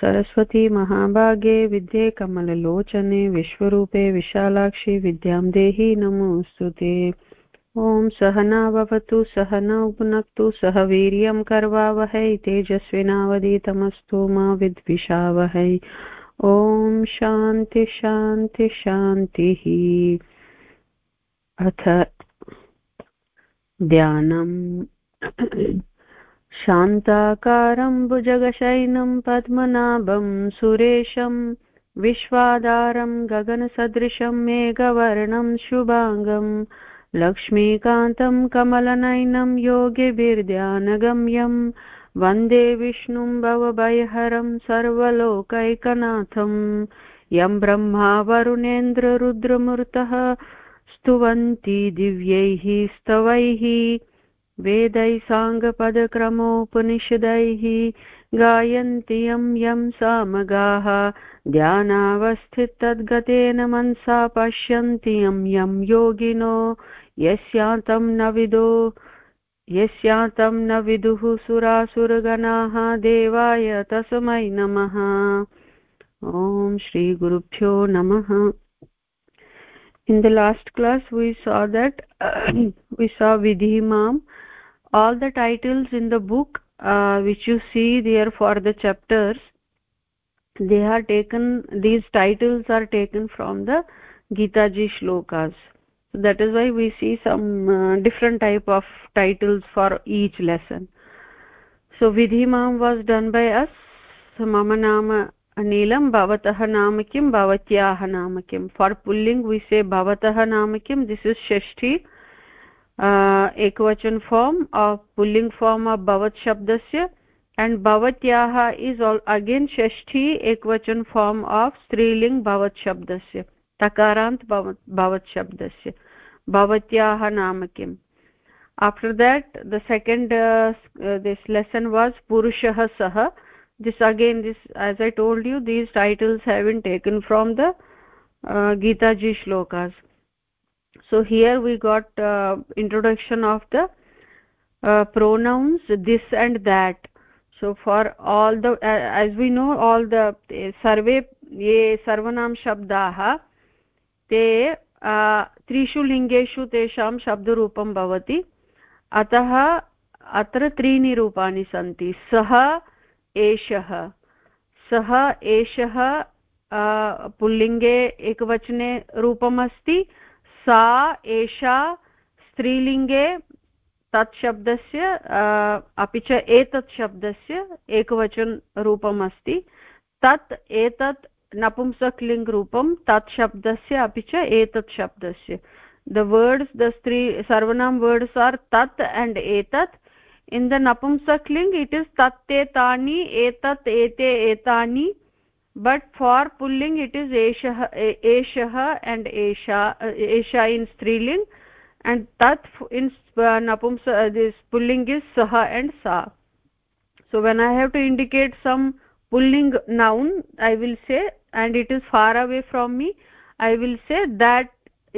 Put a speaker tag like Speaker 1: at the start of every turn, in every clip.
Speaker 1: सरस्वती महाभागे विद्ये कमललोचने विश्वरूपे विशालाक्षि विद्यां देहि नमोऽस्तु ते ॐ सहना भवतु सहनौ पुनक्तु सह वीर्यं कर्वावहै तेजस्विनावधितमस्तु मा विद्विषावहै ॐ शान्ति शान्ति शान्तिः अथ ध्यानम् शान्ताकारम् भुजगशैनं पद्मनाभं सुरेशं विश्वादारं गगनसदृशं मेघवर्णं शुभाङ्गम् लक्ष्मीकान्तं कमलनयनं योगिभिर्ध्यानगम्यं वन्दे विष्णुं भवभयहरं सर्वलोकैकनाथं यं ब्रह्मा वरुणेन्द्ररुद्रमूर्तः स्तुवन्ति दिव्यैः स्तवैः वेदैः साङ्गपदक्रमोपनिषदैः गायन्ति यं यं सामगाः ध्यानावस्थितद्गतेन मनसा पश्यन्ति यं यं योगिनो यस्यान्तं न विदो यस्यान्तं न विदुः सुरासुरगणाः देवाय तस्मै नमः ॐ श्रीगुरुभ्यो नमः in the last class we saw that we saw vidhimam all the titles in the book uh, which you see there for the chapters they are taken these titles are taken from the gita ji shlokas so that is why we see some uh, different type of titles for each lesson so vidhimam was done by us mama nama अनिलं भवतः नाम किं भवत्याः नाम किं for pulling वि से भवतः नाम किं दिस् इस् षष्ठी एकवचन फार्म् आफ् पुल्लिङ्ग् फार्म् आफ् भवत् शब्दस्य एण्ड् भवत्याः इस् आल् अगेन् षष्ठी एकवचन फार्म् आफ् स्त्रीलिङ्ग् भवत् शब्दस्य तकारान्त् भवत् शब्दस्य भवत्याः नाम किम् after that the second this lesson was पुरुषः सः this again this as I told you these titles have been taken from the uh, gita so here we got uh, introduction of the uh, pronouns this and that so for all the uh, as we know all the uh, sarve ye sarvanam shabdaah te uh, trishu त्रिषु लिङ्गेषु तेषां शब्दरूपं भवति अतः अत्र त्रीणि रूपाणि सन्ति सः एषः सः एषः पुल्लिङ्गे एकवचने रूपमस्ति अस्ति सा एषा स्त्रीलिङ्गे तत् शब्दस्य अपि च एतत् शब्दस्य एकवचनरूपम् अस्ति तत् एतत् नपुंसकलिङ्गरूपं तत् शब्दस्य अपि च एतत् शब्दस्य द वर्ड्स् द स्त्री सर्वनां वर्ड्स् आर् तत् एण्ड् एतत् इन् द नपुंसकलिङ्ग् इट् इस् तत् एतानि एतत् एते एतानि but for pulling it is eshah eshah and esha esha in striling and tat in uh, napumsa uh, this pulling is saha and sa so when i have to indicate some pulling noun i will say and it is far away from me i will say that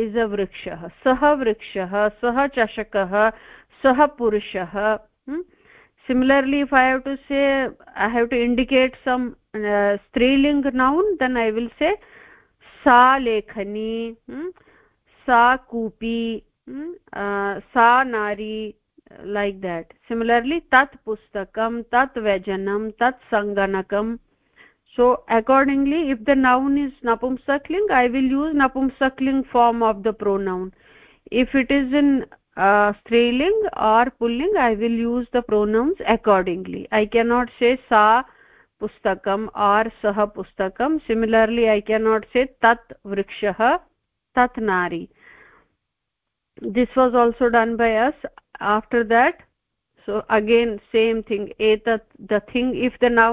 Speaker 1: is a vrikshah sah vrikshah sah chashakah sah purushah hmm? similarly if i have to say i have to indicate some uh, striling noun then i will say sa lekhani hmm? sa kupi hmm? uh, sa nari like that similarly tat pustakam tat vajanam tat sanganakam so accordingly if the noun is napumsak ling i will use napumsak ling form of the pronoun if it is in uh, or pulling i will use the pronouns accordingly i cannot say sa pustakam or sah pustakam similarly i cannot say tat vrikshah tat nari this was also done by us after that so again same thing the thing if the now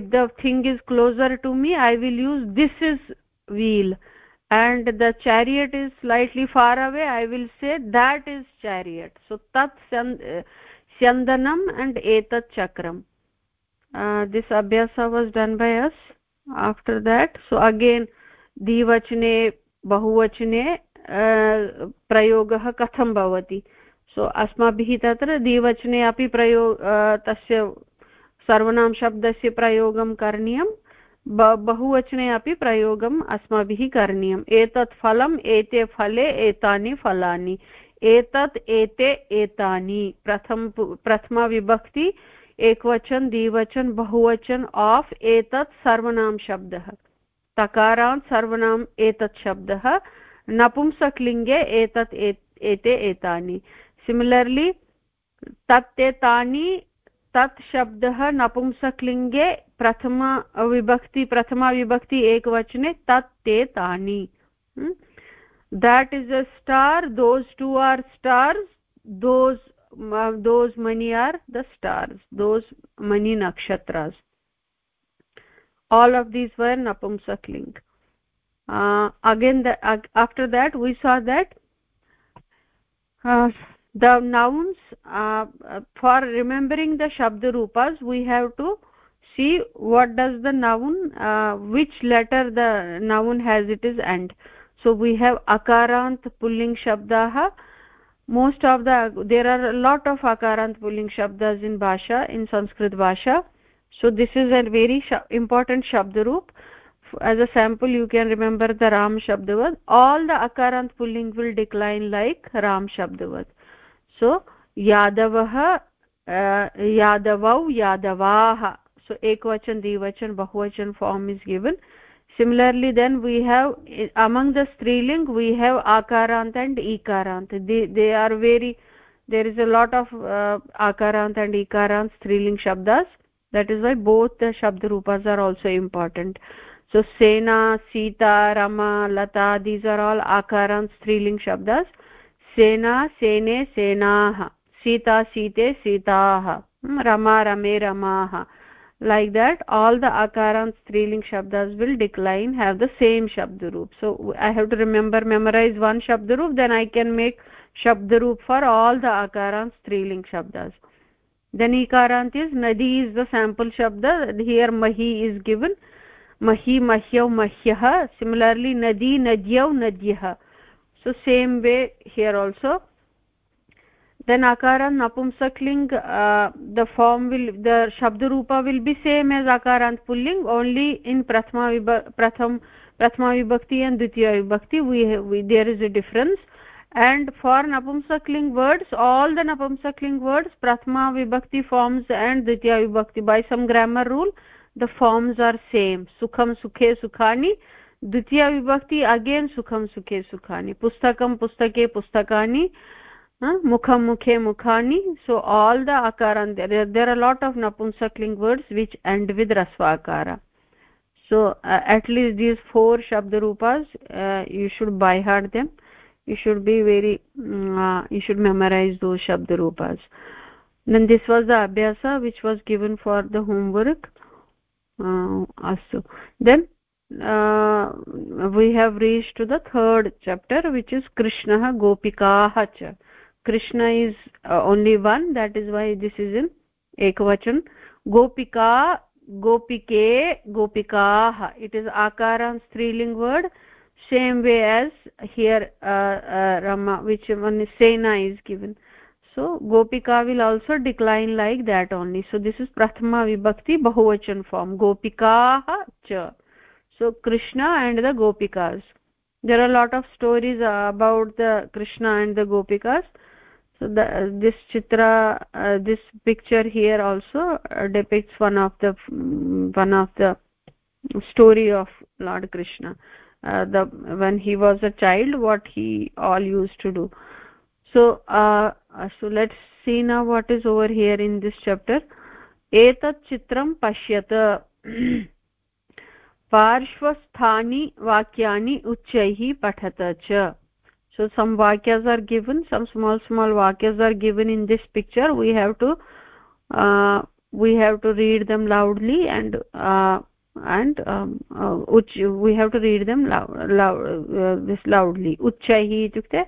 Speaker 1: if the thing is closer to me i will use this is wheel and the chariot is slightly far away i will say that is chariot so tat syandanam and etat chakram uh, this abhyasa was done by us after that so again divachane bahuvachane uh, Prayogah Kathambavati. कथं सो so, अस्माभिः तत्र द्विवचने अपि प्रयो तस्य सर्वनाम शब्दस्य प्रयोगं बहुवचने अपि प्रयोगम् अस्माभिः करणीयम् एतत् फलम् एते फले एतानि फलानि एतत् एते एतानि प्रथम प्रथमाविभक्ति एकवचन द्विवचन बहुवचन आफ् एतत् सर्वनां शब्दः तकारान् सर्वनाम् एतत् शब्दः नपुंसकलिङ्गे एतत् एते एतानि सिमिलर्ली तत् एतानि तत् शब्दः नपुंसकलिङ्गे प्रथमविभक्ति प्रथमाविभक्ति एकवचने तत् ते तानि that is a star those two are stars those those many are the stars those many नक्षत्रास् आल् आफ् दीस् वर् नपुंसक्लिङ्ग् again after that we saw that the nouns for remembering the शब्दरूपास् we have to see what does the noun uh, which letter the noun has it is and so we have akarant pulling shabdaha. most of the there are a lot of akarant pulling shabdas in bhasha in sanskrit bhasha so this is a very sh important roop. as a sample you can remember the ram shabdavad all the akarant pulling will decline like ram shabdavad so yadavah uh, yadavau yadavaah so ekvachan dvivachan bahuvachan form is given similarly then we have among the striling we have akarant and ikarant they, they are very there is a lot of uh, akarant and ikarant striling shabdas that is why both the shabd roopas are also important so sena sita rama lata these are all akarant striling shabdas sena sene senaha sita site sitaha rama rame ramaah like that all the akaram striling shabdas will decline have the same shabd roop so i have to remember memorize one shabd roop then i can make shabd roop for all the akaram striling shabdas then ikarant is nadi is the sample shabd here mahi is given mahi mahyav mahyah similarly nadi nadyav nadyah so same way here also then akara napumsak ling uh, the form will the shabd roopa will be same as akarant pulling only in prathama pratham prathama vibhakti and ditiya vibhakti we, we there is a difference and for napumsak ling words all the napumsak ling words prathama vibhakti forms and ditiya vibhakti by some grammar rule the forms are same sukham sukhe sukhani ditiya vibhakti again sukham sukhe sukhani pustakam pustake pustakani मुखम मुखे मुखानि so all the आकारान् there a lot of नपुंसक्लिङ्ग् words which and with रस्वाकार so at least these four शब्दरूपास् you should by heart them you should be very you should memorise those शब्दरूपास् then this was the अभ्यास which was given for the homework अस्तु then we have reach to the third chapter which is कृष्णः गोपिकाः च krishna is uh, only one that is why this is in ekvachan gopika gopike gopikaah it is akara striling word same way as here uh, uh, rama which one sena is given so gopika will also decline like that only so this is prathama vibhakti bahuvachan form Gopika cha so krishna and the gopikas there are a lot of stories about the krishna and the gopikas so the, this chitra uh, this picture here also uh, depicts one of the one of the story of lord krishna uh, the when he was a child what he all used to do so uh, so let's see now what is over here in this chapter etat chitram pashyat parshvasthani vakyani uchchaihi पठत cha so some vakyas are given some small small vakyas are given in this picture we have to uh, we have to read them loudly and uh, and um, uh, uch we have to read them loud, loud uh, this loudly uchchahi itukte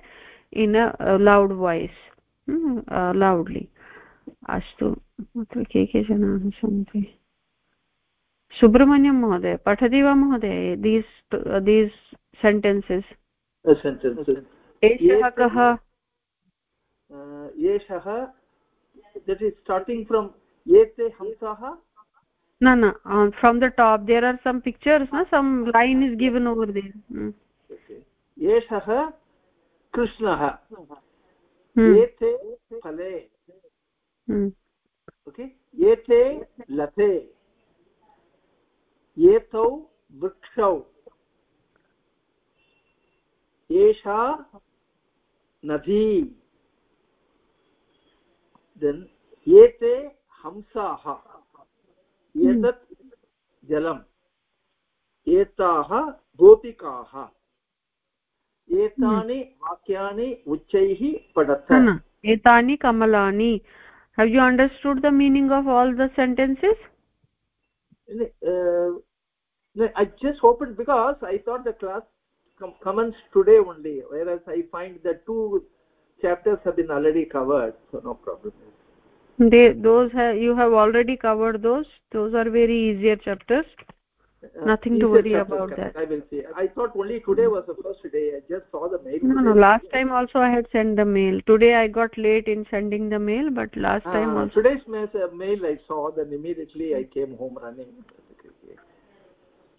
Speaker 1: in a uh, loud voice hmm? uh, loudly अस्तु अत्र के के जनाः सन्ति सुब्रह्मण्यं महोदय पठति वा महोदय दीस् दीस् सेण्टेन्सेस् एषः कः
Speaker 2: एषः दट् इस् स्टार्टिङ्ग् फ्रम् एते हंसाः
Speaker 1: no no um, from the top there are some pictures na some line is given over
Speaker 2: there mm. yeshah krishnah yete phale okay yete lathe yetau vrikshau एषा नदी then एते हंसाः एतत् जलम् एताः गोपिकाः एतानि वाक्यानि उच्चैः पठत्
Speaker 1: एतानि कमलानि have you understood the the sentences
Speaker 2: commence today only, whereas I find the two chapters have been already covered, so no problem.
Speaker 1: They, those have, you have already covered those. Those are very easier chapters.
Speaker 2: Uh, Nothing to worry about that. I will see. I thought only today was the first day. I just saw the mail. No, no. Last
Speaker 1: time also I had sent the mail. Today I got late in sending the mail, but last uh, time also. Today's
Speaker 2: uh, mail I saw. Then immediately I came home running.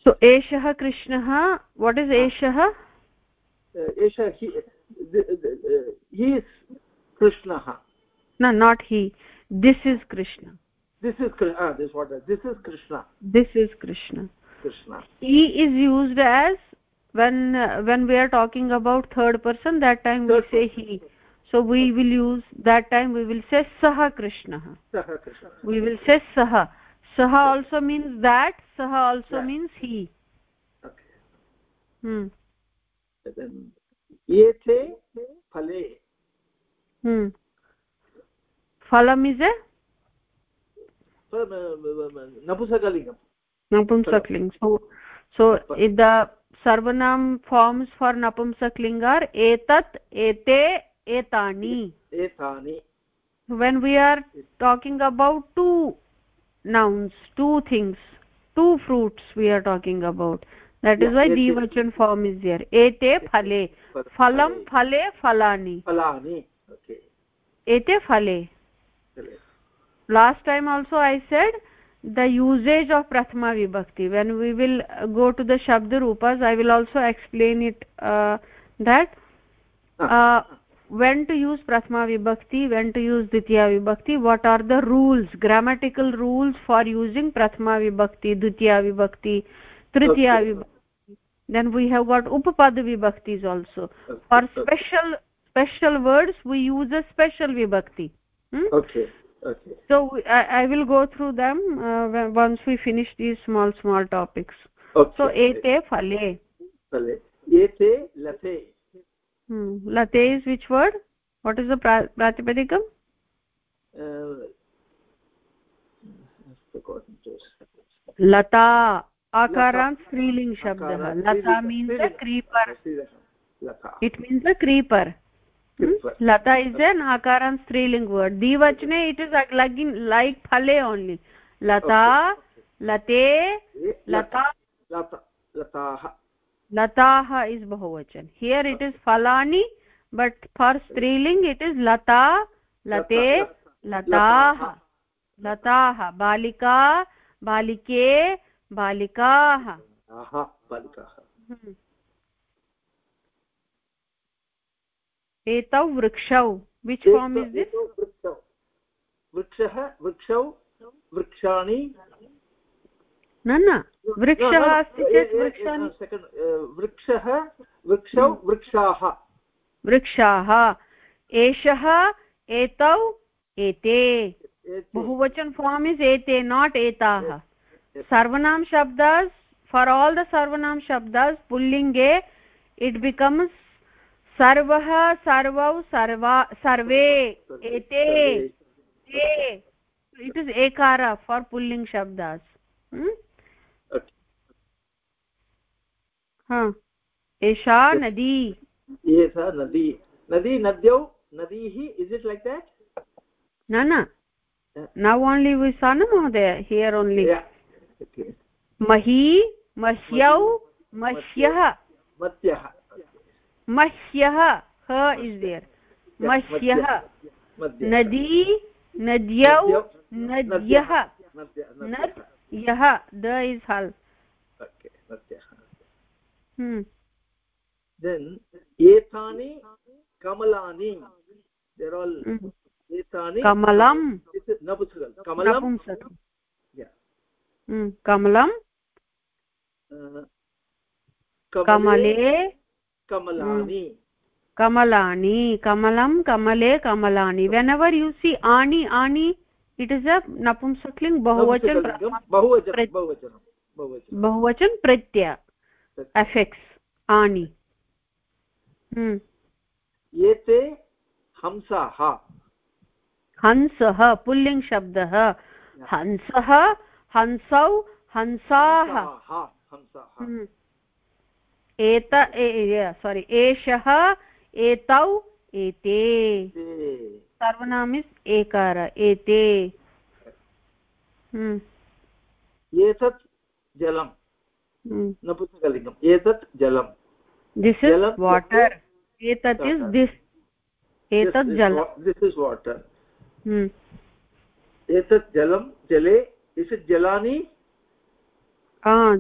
Speaker 1: So एषः कृष्णः what is
Speaker 2: एषः एषः he is कृष्णः
Speaker 1: no not he this is krishna
Speaker 2: this is ah uh, this what this is krishna
Speaker 1: this is krishna krishna
Speaker 2: he is used as
Speaker 1: when uh, when we are talking about third person that time third we say person. he so we will use that time we will say saha krishna saha krishna we will say saha saha also means that saha also yeah. means he okay hmm
Speaker 2: then yete phale hmm
Speaker 1: phalam is a
Speaker 2: napumsakalingam
Speaker 1: napumsakling so so if the sarvanam forms for napumsakling are etat ete etani etani when we are talking about two nouns two things two fruits we are talking about that yeah, is why dvachan form is there ete phale phalam phale phalani phalani okay ete phale last time also i said the usage of prathama vibhakti when we will uh, go to the shabd rupas i will also explain it uh, that ah. uh, when to use prathama vibhakti when to use ditya vibhakti what are the rules grammatical rules for using prathama vibhakti ditya vibhakti tritiya vibhakti then we have got upapada vibhaktis also for special special words we use a special vibhakti
Speaker 2: hmm? okay okay
Speaker 1: so I, I, will go through them uh, once we finish these small small topics
Speaker 2: okay. so ete phale phale ete lathe
Speaker 1: late is which word what is the pratipedikam lata akaram striling shabdah lata means a
Speaker 3: creeper it
Speaker 1: means a creeper lata is an akaram striling word divachane it is like like phale only lata late
Speaker 2: lata lata lataah
Speaker 1: lataha is bahuvachan here it is phalani but for striling it is lata late lataha lataha balika balike balikaah balikaah etau vrikshau which form is this
Speaker 2: vrikshau vrikshah vrikshau vrikshani न न वृक्षः अस्ति चेत् वृक्षः
Speaker 1: वृक्षौ हम्म। वृक्षाः वृक्षाः एषः एतौ एते बहुवचन फार्म् इस् एते नाट् एताः सर्वनाम शब्दस् फार् आल् द सर्वनाम शब्दस् पुल्लिङ्गे इट् बिकम्स् सर्वः सर्वौ सर्वा सर्वे
Speaker 3: एते इट्
Speaker 1: इस् एकार फार् पुल्लिङ्ग् शब्दास् हम्म? हाँ। एषा नदी
Speaker 2: एषा नदी नदी नद्यौ नदीः इस् इट् लैक् देट्
Speaker 1: न न नौ ओन्ली विसा न महोदय हियर् ओनली मही मह्यौ मह्यः मत्यः मह्यः ह इस् देयर्
Speaker 4: मह्यः
Speaker 1: नदी नद्यौ नद्यः नद्यः द इस् हल्
Speaker 2: ओके नद्यः
Speaker 1: देन्
Speaker 2: एतानि कमलानि देर् आल् एतानि कमलं न पुस्तकं कमलं कमलं कमले कमलानि
Speaker 1: कमलानि कमलं कमले कमलानि वेन् अवर् सी आणि आणि इट् इस् अ नपुंसक्लिङ्ग् बहुवचन
Speaker 2: बहुवचन
Speaker 1: बहुवचन प्रत्यय अफेक्स् आनि
Speaker 2: एते हंसाः
Speaker 1: हंसः पुल्लिङ्गशब्दः हंसः हंसौ हंसाः एत सोरि एषः एतौ एते
Speaker 2: सर्वनाम इस्
Speaker 1: एकार एते hmm.
Speaker 2: एतत् जलम् Hmm. नपुंसकलिङ्गम् एतत् जलं दिस् इस् वाटर् एतत् इस् दिस् एतत् जलं दिस् इस् वाटर् एतत् जलं जले इस् इट् जलानि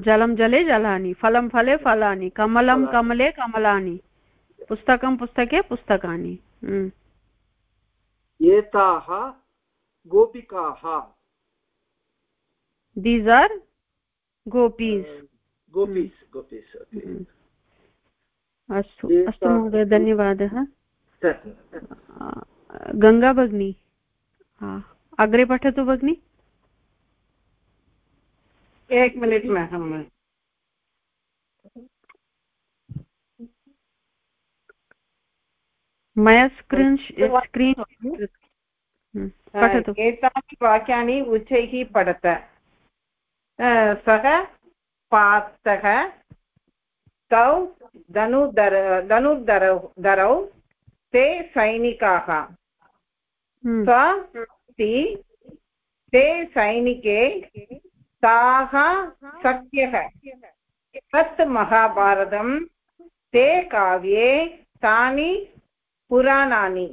Speaker 1: जलं जले जलानि फलं फले फलानि कमलं कमले कमलानि पुस्तकं पुस्तके पुस्तकानि hmm.
Speaker 2: एताः गोपिकाः
Speaker 1: दीस् आर् गोपीस्
Speaker 2: गोपीस् हम्म। गोपीस्
Speaker 1: हम्म। अस्तु अस्तु महोदय धन्यवादः गङ्गा भगिनी अग्रे पठतु भगिनि
Speaker 3: एक मिनिट् अहम्
Speaker 1: मया स्क्रीन्
Speaker 3: स्क्रीन् एतानि वाक्यानि उच्चैः पठत सः पातः तौ धनुर्धर धनुर्धरौ ते सैनिकाः हम्म। स्वस्ति ते सैनिके ताः सत्यः तत् महाभारतं ते काव्ये तानि पुराणानि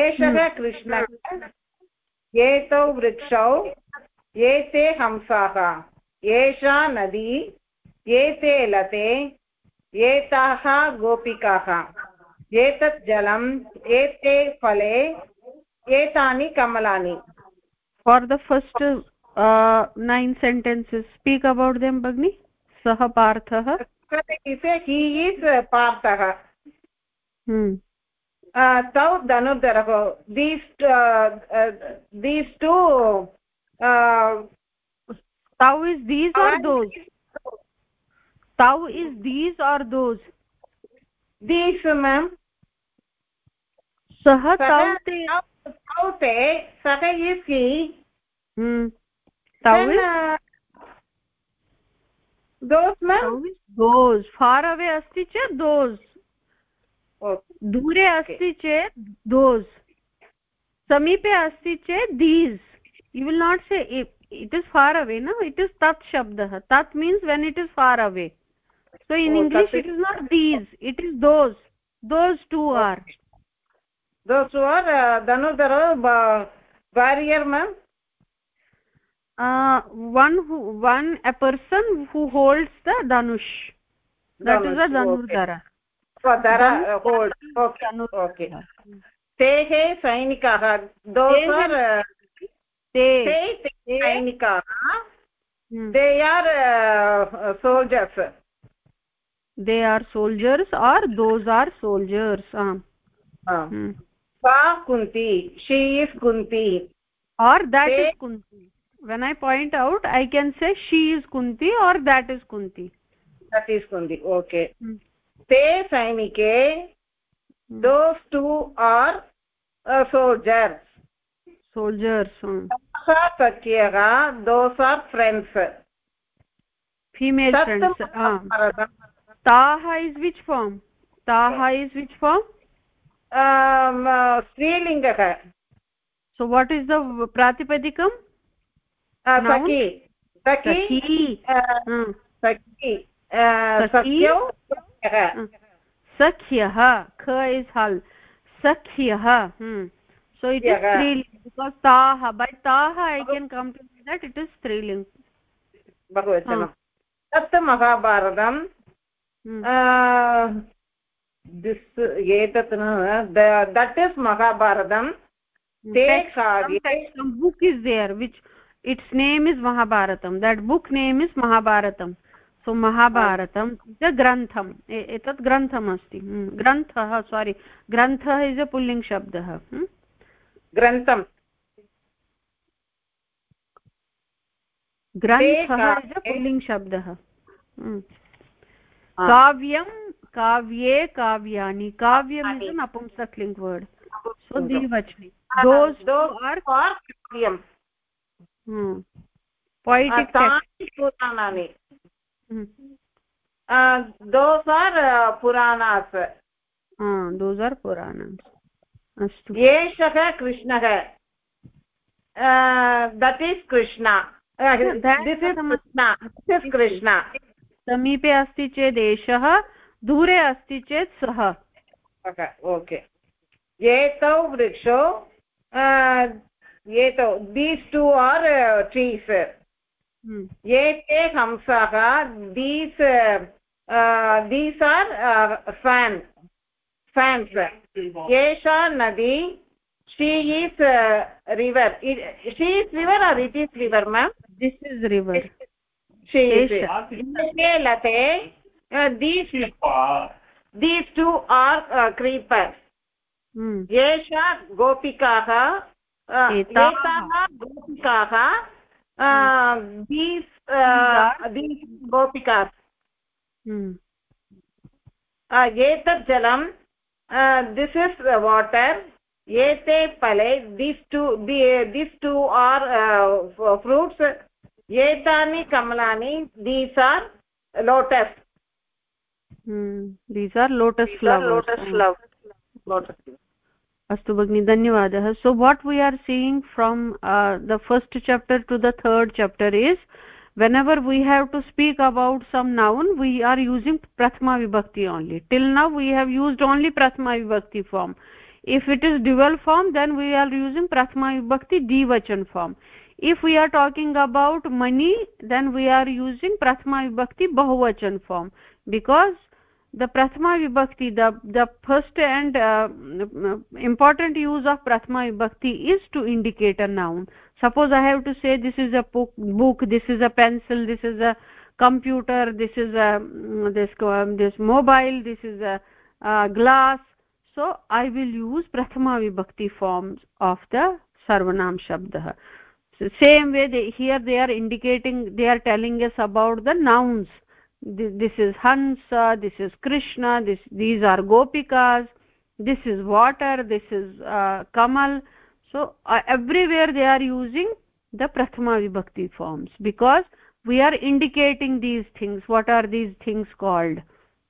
Speaker 3: एषः हम्म। कृष्णः एतौ वृक्षौ एते हंसाः एषा नदी एते लते एताः गोपिकाः एतत् जलम् एते फले एतानि कमलानि
Speaker 1: for the first nine sentences speak about them भगिनि सः पार्थः
Speaker 3: पार्थः hmm. uh, तौ धनुर्धरः these these to
Speaker 1: tau is these or those tau is these or those these ma'am sah tau
Speaker 3: te tau te sah is he hmm tau is those ma'am
Speaker 1: those far away asti che those दूरे अस्ति चेत् those समीपे अस्ति चेत् these you will not say it is far away no it is tat shabd tat means when it is far away so in oh, english it is not
Speaker 3: these it is those those two are those who are uh, dhanudara uh, warrior ma'am uh
Speaker 1: one who one a person who holds the dhanush
Speaker 3: that dhanush, is a dhanurdara okay. so dara uh, holds okay okay tehe Sainikaha, those are uh, soldiers they
Speaker 1: are soldiers are those are soldiers सा Kunti she is Kunti are that is Kunti when I point out I can say she is Kunti are that is Kunti
Speaker 3: that is Kunti okay ते सैनिके those two are soldiers soldiers प्रत्ययः those
Speaker 1: are friends female friends ताः is which form ताः is which form स्त्रीलिङ्गः so what is the प्रातिपदिकं सखी सखी सख्यः ख इस् हल् सख्यः so it is striling because taha by taha i can come to say that it is striling
Speaker 3: bahuvachanam तत् महाभारतं दिस् एतत् दट् इस् महाभारतं ते कार्ये
Speaker 1: book is there which it's name is महाभारतं दट् बुक् नेम् इस् महाभारतं so महाभारतं is a ग्रन्थम् एतत् ग्रन्थम् अस्ति hmm. ग्रन्थः सोरि ग्रन्थः इस् अ पुल्लिङ्ग् शब्दः ग्रन्थं ग्रन्थिङ्ग् शब्दः काव्यं काव्ये काव्यानि काव्यम् इस् नपुंसक् वर्ड् सो द्विवचने
Speaker 3: पुराणानि those are Puranas
Speaker 1: those are Puranas अस्तु एषः कृष्णः दट् इस् कृष्ण कृष्ण समीपे अस्ति चेत् एषः
Speaker 3: दूरे अस्ति चेत् सः ओके एतौ वृक्षौ एतौ दीस् टु आर् ट्रीस् एते हंसाः these these are fence sands yesha nadi she is uh, river it, she is river or it is river ma'am this is river she is late uh, these these two are uh, creepers hmm. yesha gopikaah uh, etaah gopikaah uh, these uh, these gopikas hmm. uh, एतत् जलं Uh, this is water ete phale these two the, these two are uh, fruits etani kamalani these are lotus
Speaker 1: hmm. these are lotus these flowers are lotus
Speaker 3: flowers lotus
Speaker 1: अस्तु भगिनि धन्यवादः so what we are seeing from the first chapter to the third chapter is whenever we have to speak about some noun we are using prathama vibhakti only till now we have used only prathama vibhakti form if it is dual form then we are using prathama vibhakti dvachan form if we are talking about money then we are using prathama vibhakti bahuvachan form because the prathama vibhakti the the first and uh, important use of prathama vibhakti is to indicate a noun suppose i have to say this is a book this is a pencil this is a computer this is a mm, this um, this mobile this is a glass so i will use prathama vibhakti forms of the sarvanam shabdah so same way they, here they are indicating they are telling us about the nouns this, this is hansa this is krishna this these are gopikas this is water this is uh, kamal so uh, everywhere they are using the prathama vibhakti forms because we are indicating these things what are these things called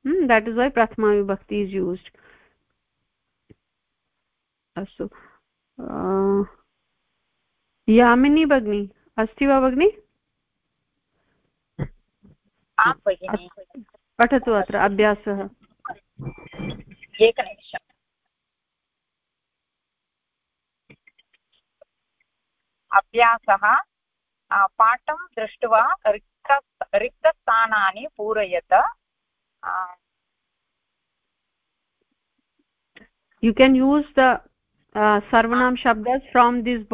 Speaker 1: hmm, that is why prathama vibhakti is used uh, yamini bagni Yamini भगिनी अस्ति वा भगिनि पठतु अत्र अभ्यासः
Speaker 3: एकनिमिषम् अभ्यासः पाठं दृष्ट्वा रिक्त रिक्तस्थानानि पूरयत
Speaker 1: you can use the uh, शब्द shabdas from this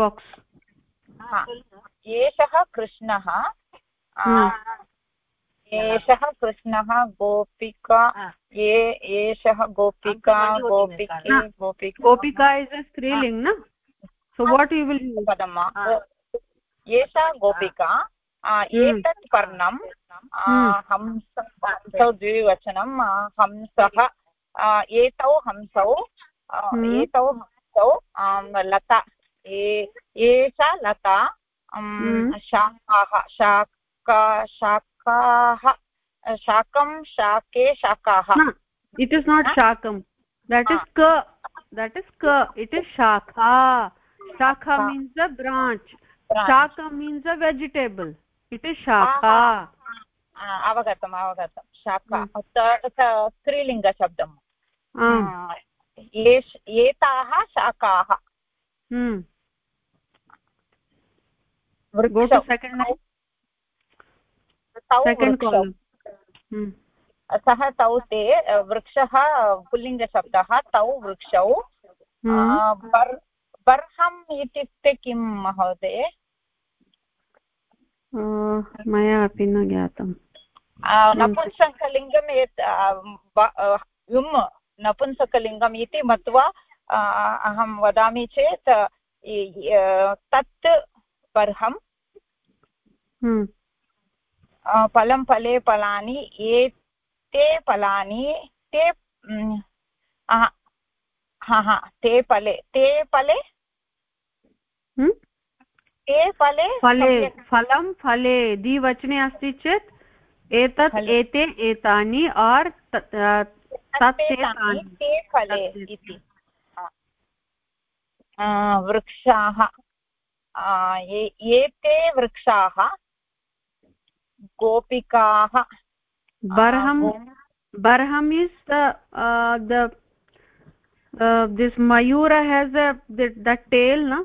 Speaker 3: एषः कृष्णः हम्म। एषः कृष्णः गोपिका एषः गोपिका गोपिका हाँ, गोपिका इस् अ स्त्रीलिङ्ग् न so ah. what you will vadamma ah. oh. esha gopika एतत् पर्णं हंस हंसौ द्विवचनं हंसः एतौ हंसौ एतौ हंसौ लता एषा लता शाकाः शाका शाकाः शाकं शाके शाकाः
Speaker 1: इट् इस् नाट् शाकं देट् इस् क देट् इस् क इट् इस् शाखा shakha means the branch shaka means a vegetable it is shaka
Speaker 3: avagatam avagatam shaka linga shabdam hmm ye etaha go to second एताः शाकाः सः तौ ते वृक्षः पुल्लिङ्गशब्दः तौ वृक्षौ स्पर्हम् इत्युक्ते किं महोदय
Speaker 1: मया अपि न ज्ञातम्
Speaker 3: नपुंसकलिङ्गम् यत् युम् नपुंसकलिङ्गम् इति मत्वा अहं वदामि चेत् तत् पर्हं हम्म। फलं फले फलानि एते फलानि ते हम्म, हा हा ते फले ते फले हम्म? फले फले फलं फले
Speaker 1: द्विवचने अस्ति चेत् एतत् एते एतानि आर्
Speaker 3: वृक्षाः एते वृक्षाः गोपिकाः
Speaker 1: बर्हं बर्हम् इस् दिस् मयूर हेज़् द टेल् न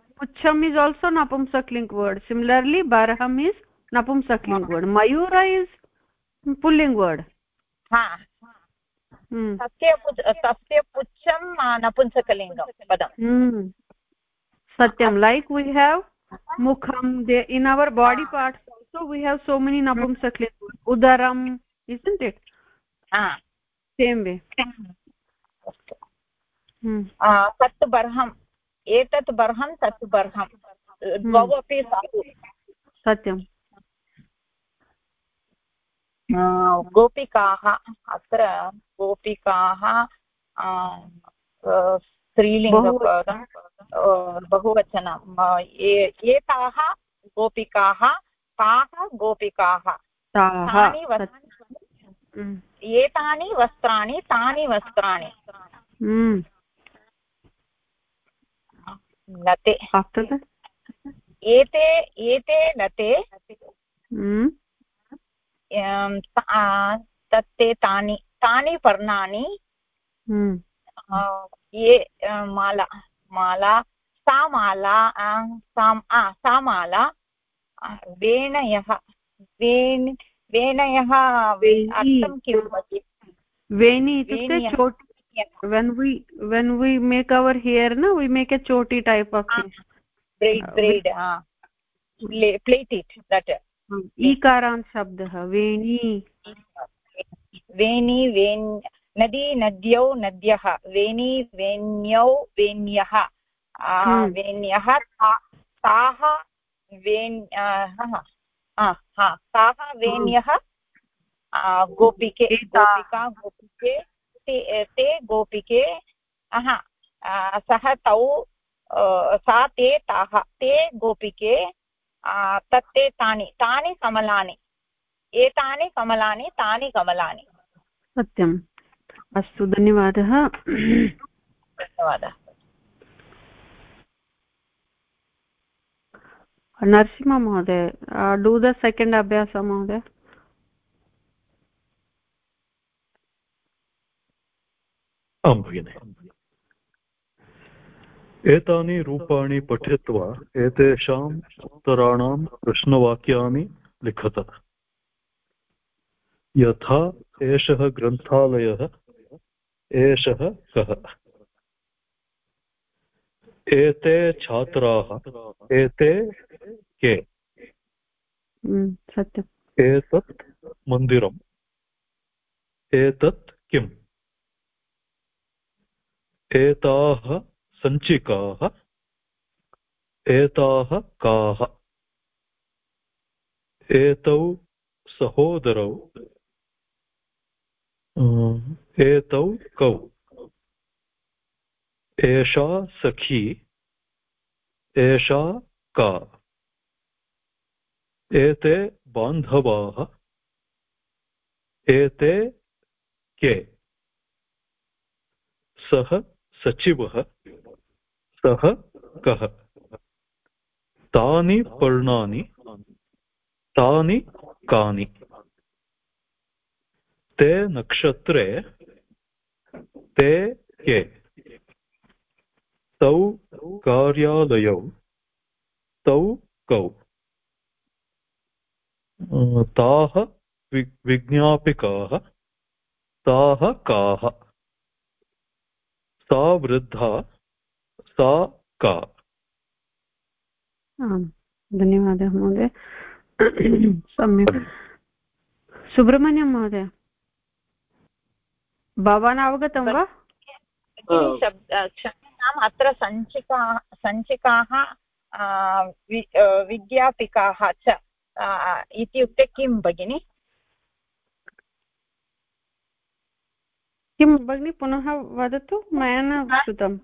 Speaker 1: pucham is also napumsak link word similarly barham is napumsak link word mayura is pulling word
Speaker 3: ha सत्य सत्य पुच्छं नपुंसकलिङ्गं पदं
Speaker 1: satyam like we have mukham there in our body parts also we have so many napumsak udaram isn't it ah same way hmm
Speaker 3: tat barham एतत् बर्हं तत् बर्हं द्वौ अपि साधु सत्यं गोपिकाः अत्र गोपिकाः स्त्रीलिङ्गपदं बहुवचनं एताः गोपिकाः ताः गोपिकाः तानि वस्त्राणि हम्म। एतानि वस्त्राणि तानि वस्त्राणि हम्म। नते एते एते नते हम्म। तत्ते तानि तानि पर्णानि हम्म। ये माला माला सा माला सा माला वेणयः वेण वेणयः अर्थं किं भवति वेणी
Speaker 1: इत्युक्ते when we when we make our hair na we make a choti type of thing braid braid
Speaker 3: ha plate it that e karan ईकारान् शब्दः वेणी वेणी वेन् नदी नद्यौ नद्यः वेणी वेण्यौ वेण्यः वेण्यः ताः वेण् ताः वेण्यः गोपिके गोपिका गोपिके ते ते गोपिके हा सः तौ सा ते ताः ते गोपिके तत्ते तानि तानि कमलानि एतानि कमलानि तानि कमलानि
Speaker 1: सत्यम् अस्तु धन्यवादः
Speaker 3: धन्यवादः
Speaker 1: नरसिंह महोदय डू द सेकेण्ड् अभ्यास महोदय
Speaker 4: आं भगिनि एतानि रूपाणि पठित्वा एतेषाम् उत्तराणां प्रश्नवाक्यानि लिखत यथा एषः ग्रन्थालयः एषः कः एते छात्राः एते के एतत् मन्दिरम् एतत् किम् एताः सञ्चिकाः एताः काः एतौ सहोदरौ एतौ कौ एषा सखी एषा का एते बान्धवाः एते के सः सचिवः सः कः तानि पर्णानि तानि कानि ते नक्षत्रे ते के तौ कार्यालयौ तौ कौ ताः विज्ञापिकाः ताः काः सा वृद्धा सा का आम्
Speaker 1: हाँ, धन्यवादः महोदय सम्यक् सुब्रह्मण्यं महोदय भवान् अवगतं वा
Speaker 3: क्षम्यताम् अत्र सञ्चिका सञ्चिकाः विज्ञापिकाः च इत्युक्ते किं भगिनी
Speaker 1: किं भगिनि पुनः वदतु मया न श्रुतं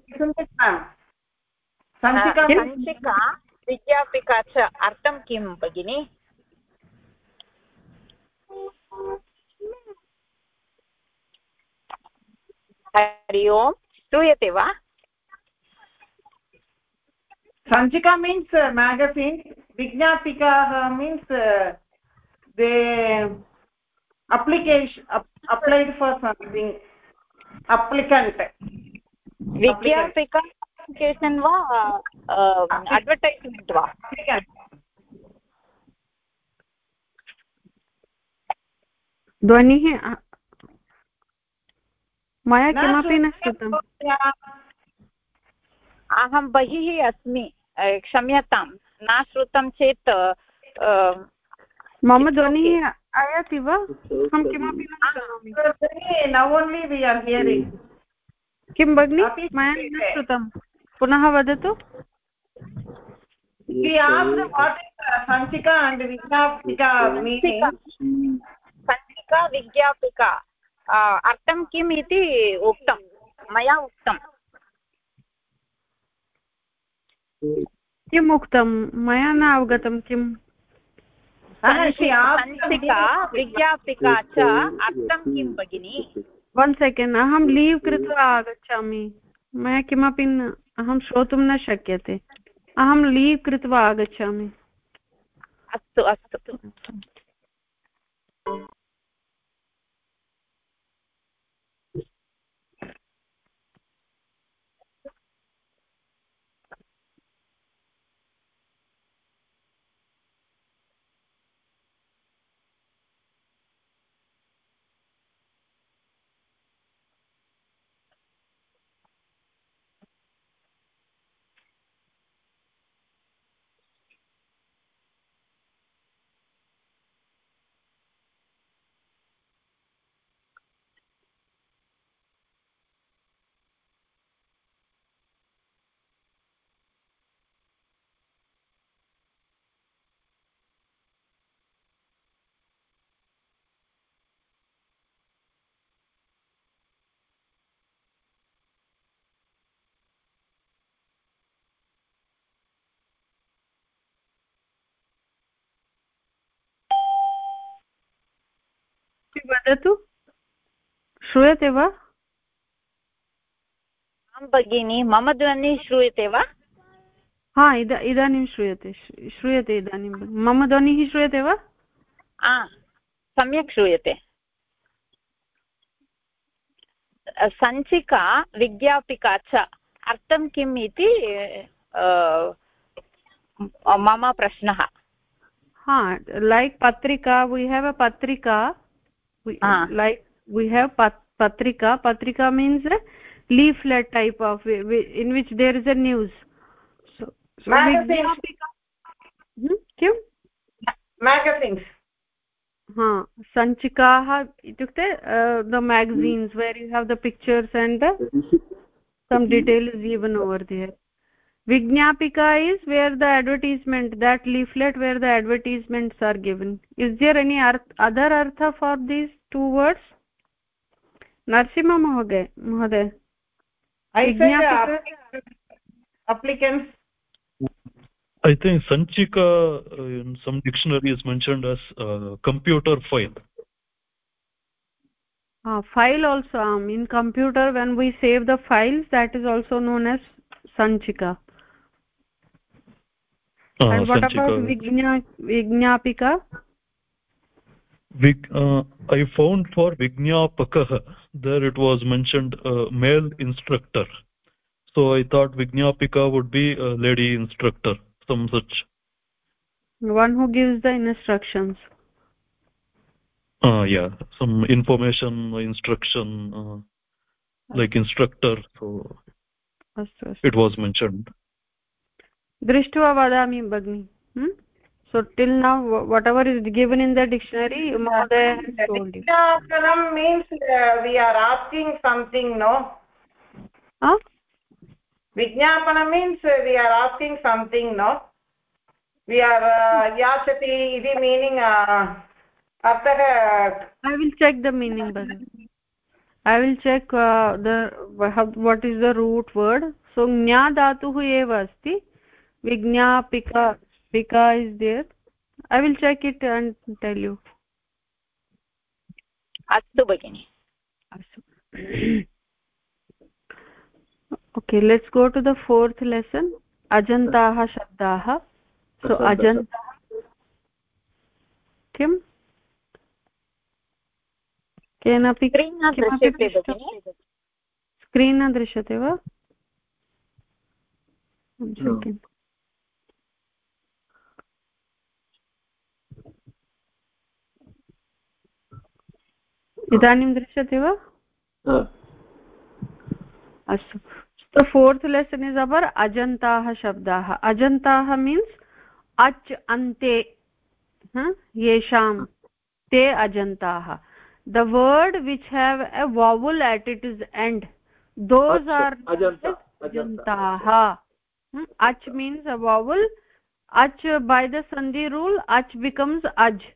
Speaker 3: विद्यापिका च अर्थं किं भगिनि हरि ओम् श्रूयते वा सञ्चिका मीन्स् मेगसीन् विज्ञापिकाः means they application applied for something
Speaker 4: applicant विज्ञापिका
Speaker 3: अप्लिकेशन् वा अड्वर्टैस्मेण्ट् वा
Speaker 1: ध्वनिः मया किमपि न
Speaker 3: श्रुतम् अहं बहिः अस्मि क्षम्यतां न श्रुतं चेत
Speaker 1: मम ध्वनिः
Speaker 3: आयाति वा अहं किमपि न जानामि now only we are hearing
Speaker 1: किं भगिनि मया न श्रुतं पुनः वदतु
Speaker 3: अच्छा, तो तो- सञ्चिका विज्ञापिका
Speaker 4: अच्छा।
Speaker 3: हम्म। अर्थं किम् इति उक्तं मया उक्तम् तो-
Speaker 1: किम् उक्तं मया न अवगतं किम् हंसिका
Speaker 3: विज्ञापिका च अर्थं किं भगिनि
Speaker 1: वन् सेकेण्ड् अहं लीव् कृत्वा
Speaker 3: आगच्छामि
Speaker 1: मया किमपि न अहं श्रोतुं न शक्यते अहं लीव् कृत्वा आगच्छामि अस्तु
Speaker 3: अस्तु वदतु श्रूयते वा आं भगिनि मम ध्वनिः श्रूयते वा
Speaker 1: हा इद इदानीं श्रूयते श्रूयते इदानीं मम ध्वनिः श्रूयते वा
Speaker 3: हा सम्यक् श्रूयते सञ्चिका विज्ञापिका च अर्थं किम् इति मम प्रश्नः
Speaker 1: हा लैक् पत्रिका वी हेव् अ पत्रिका we ah. like we have pat patrika patrika means a leaflet type of in which there is a news so, so magazines
Speaker 3: hmm? किं magazines
Speaker 1: ha sanchikaah itukte the magazines where you have the pictures and the, some detail is given over there vignapika is where the advertisement that leaflet where the advertisements are given is there any other artha for these two words narsimha महोदय महोदय
Speaker 3: i said applicants
Speaker 4: i think sanchika in some dictionary is mentioned as uh, computer file
Speaker 1: uh, file also um, in computer when we save the files that is also known as sanchika
Speaker 4: uh, and what sanchika. about
Speaker 1: vigna vignapika
Speaker 4: Uh, i found for vignapakah there it was mentioned uh, male instructor so i thought vignapika would be a lady instructor some such
Speaker 1: one who gives the instructions
Speaker 4: uh yeah some information instruction uh, like instructor so it was mentioned
Speaker 1: दृष्ट्वा वदामि so till now whatever is given in the dictionary mahoday has told you
Speaker 3: dictionaram means uh, we are asking something no huh vignapana means uh, we are asking something no we are uh, yachati idi meaning after uh, i will check the meaning but
Speaker 1: i will check uh, the what is the root word so gnya dhatu hu eva asti vignapika vika is there i will check it and tell you अस्तु भगिनि अस्तु okay let's go to the fourth lesson अजन्ताः शब्दाः so अजन्ताः किम् केनापि screen न दृश्यते वा इदानीं दृश्यते वा अस्तु फोर्थ् लेसन् इस् अवर् अजन्ताः शब्दाः अजन्ताः मीन्स् अच् अन्ते येषां ते अजन्ताः the word which have a vowel at it is and those are अजन्ताः अच् मीन्स् अ वावुल् अच् बै द सन्धि रूल् अच् बिकम्स् अज्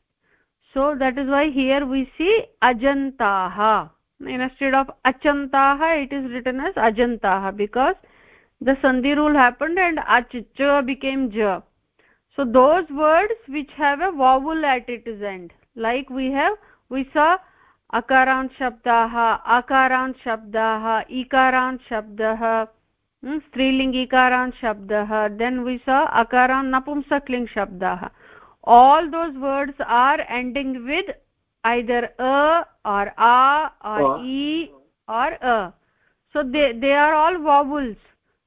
Speaker 1: so that is why here we see ajantaha instead of achantaha it is written as ajantaha because the sandhi rule happened and ach ch became j so those words which have a vowel at its end like we have we saw अकारान्त् शब्दाः आकारान्त् शब्दाः इकारान्त् शब्दः स्त्रीलिङ्गिकारान्त् शब्दः then वि स अकारान् नपुंसक्लिङ्ग् शब्दाः all those words are ending with either a or a or oh. e or a so they they are all vowels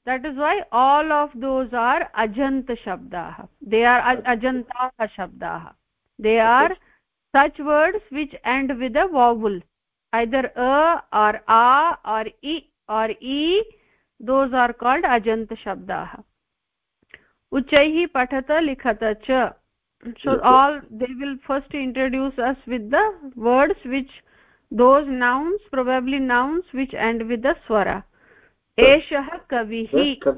Speaker 1: that is why all of those are ajant shabdah they are ajanta shabdah they are such words which end with a vowel either a or a or e or e those are called ajant shabdah उच्चैः पठत लिखत च so all they will first introduce us with the words which those nouns probably nouns which end with the swara एषः कविः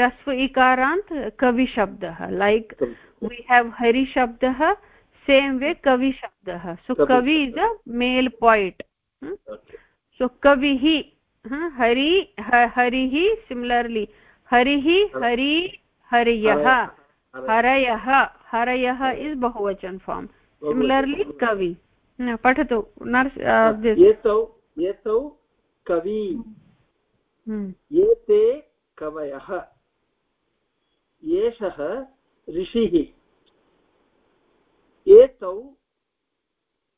Speaker 1: रस्व इकारान्त् कविशब्दः like we have हरिशब्दः same way कविशब्दः सो कवि इस् अ मेल् पोयिट् सो कविः हरि हरिः सिमिलर्ली हरिः हरि हर्यः हरयः हरयः इस् बहुवचन फार्म्
Speaker 2: सिमिलर्लि
Speaker 1: कवि पठतु नर्स्
Speaker 2: एतौ एतौ कवि हम्म। एते कवयः एषः ऋषिः एतौ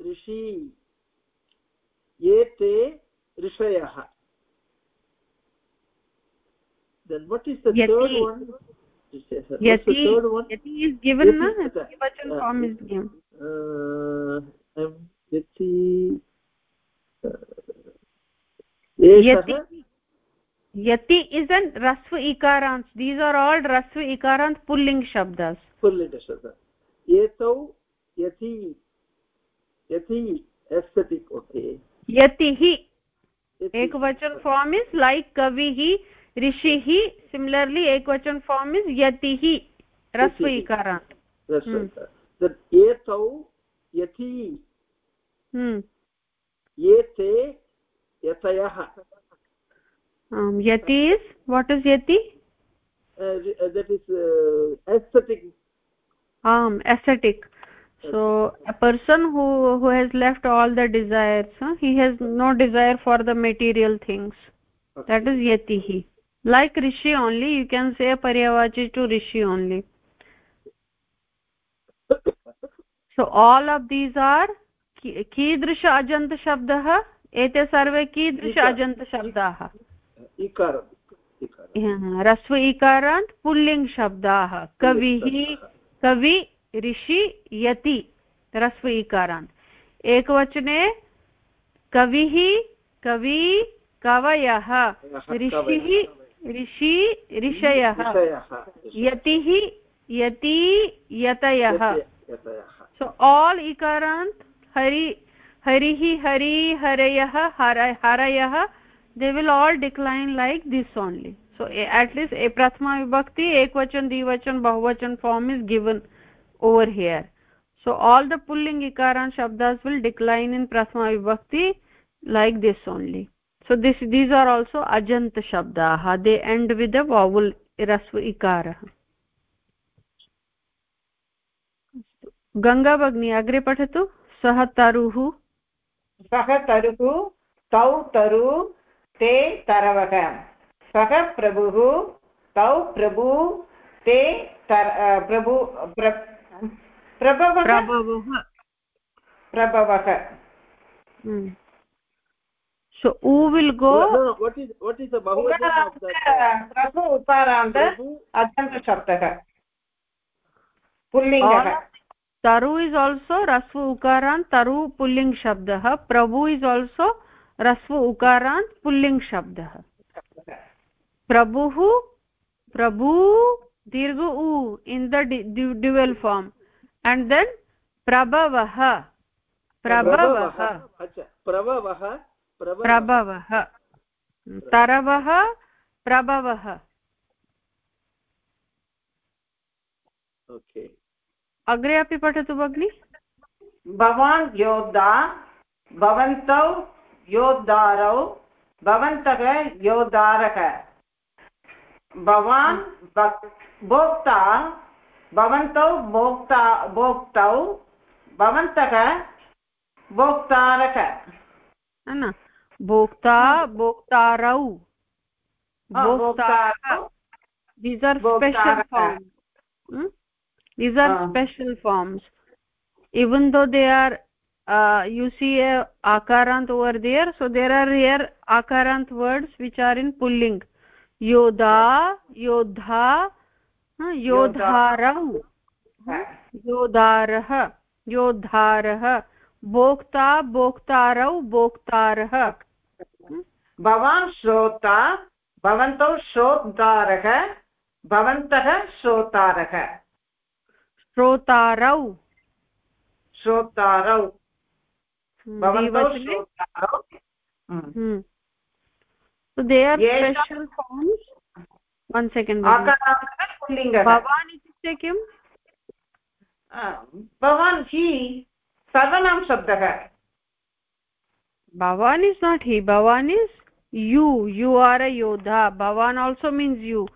Speaker 2: ऋषि एते ऋषयः then what is the third one yati yati
Speaker 3: is given na
Speaker 2: dvivachan form is given uh yati yati
Speaker 1: yati is an rasva ikarants these are all rasva ikarant
Speaker 2: pulling shabdas pulling shabdas etau yati yati aesthetic okay
Speaker 1: yati hi ekvachan form is like kavi hi rishihi similarly ekvachan form is yatihi rasva ikara
Speaker 2: rasva ikara that etau yati hmm yate yatayah
Speaker 1: um yati is what is yati
Speaker 2: uh, uh, that is uh, aesthetic
Speaker 1: um aesthetic so a person who who has left all the desires he has no desire for the material things okay. that is yatihi like rishi only you can say paryavachi to rishi only so all of these are कीदृश अजन्तशब्दः एते सर्वे कीदृश अजन्तशब्दाः रस्व इकारान्त् pulling शब्दाः कविः कवि ऋषि यति रस्व इकारान्त् एकवचने कविः कवि कवयः ऋषिः ऋषि ऋषयः यतिः यति यतयः सो आल् इकारान्त् हरि हरिः हरि हरयः हर हरयः they will all decline like this only so at least a प्रथमा विभक्ति एकवचन द्विवचन बहुवचन form is given over here so all the pulling इकारान् शब्दास् will decline in प्रथमा विभक्ति like this only so this these are also ajant shabdaah they end with a vowel rasva irasva ikarah गङ्गाभग्नि अग्रे पठतु सः
Speaker 3: तरुः सः तरुः तौ तरु ते तरवः सः प्रभुः तौ प्रभु ते प्रभु प्रभवः प्रभवः so u will go no, no, no. what is
Speaker 2: what is the bahuvachan of that prabhu
Speaker 3: uparant adhanta shabdah
Speaker 1: pullingah taru is also rasva ukarant taru pulling shabdah prabhu is also rasva ukarant pulling shabdah prabhu prabhu dirgha u in the dual form and then prabhavah
Speaker 2: prabhavah acha prabhavah प्रभवः
Speaker 1: तरवः प्रभवः
Speaker 3: अग्रे अपि पठतु भगिनि भवान् योद्धा भवन्तौ योद्धारौ भवन्तः योद्धारः भवान् भोक्ता भवन्तौ भोक्ता भोक्तौ भवन्तः भोक्तारः
Speaker 1: भोक्ता भोक्तारौ
Speaker 3: भोक्तारौ
Speaker 1: these are special forms hmm? these are uh. special forms even though they are uh, you see a akarant over there so there are here akarant words which are in pulling yodha yodha huh? yodharau योधारः योधारः
Speaker 3: भोक्ता भोक्तारौ भोक्तारः भवान् श्रोता भवन्तौ श्रोतारः भवन्तः श्रोतारः
Speaker 1: श्रोतारौ
Speaker 3: श्रोतारौ हम्म, हम्म। हम्म। भवान् इत्युक्ते किं भवान् हि सर्वनां शब्दः
Speaker 1: भवान् इस् नाट् हि भवान् is you you are a yodha bhavan also means you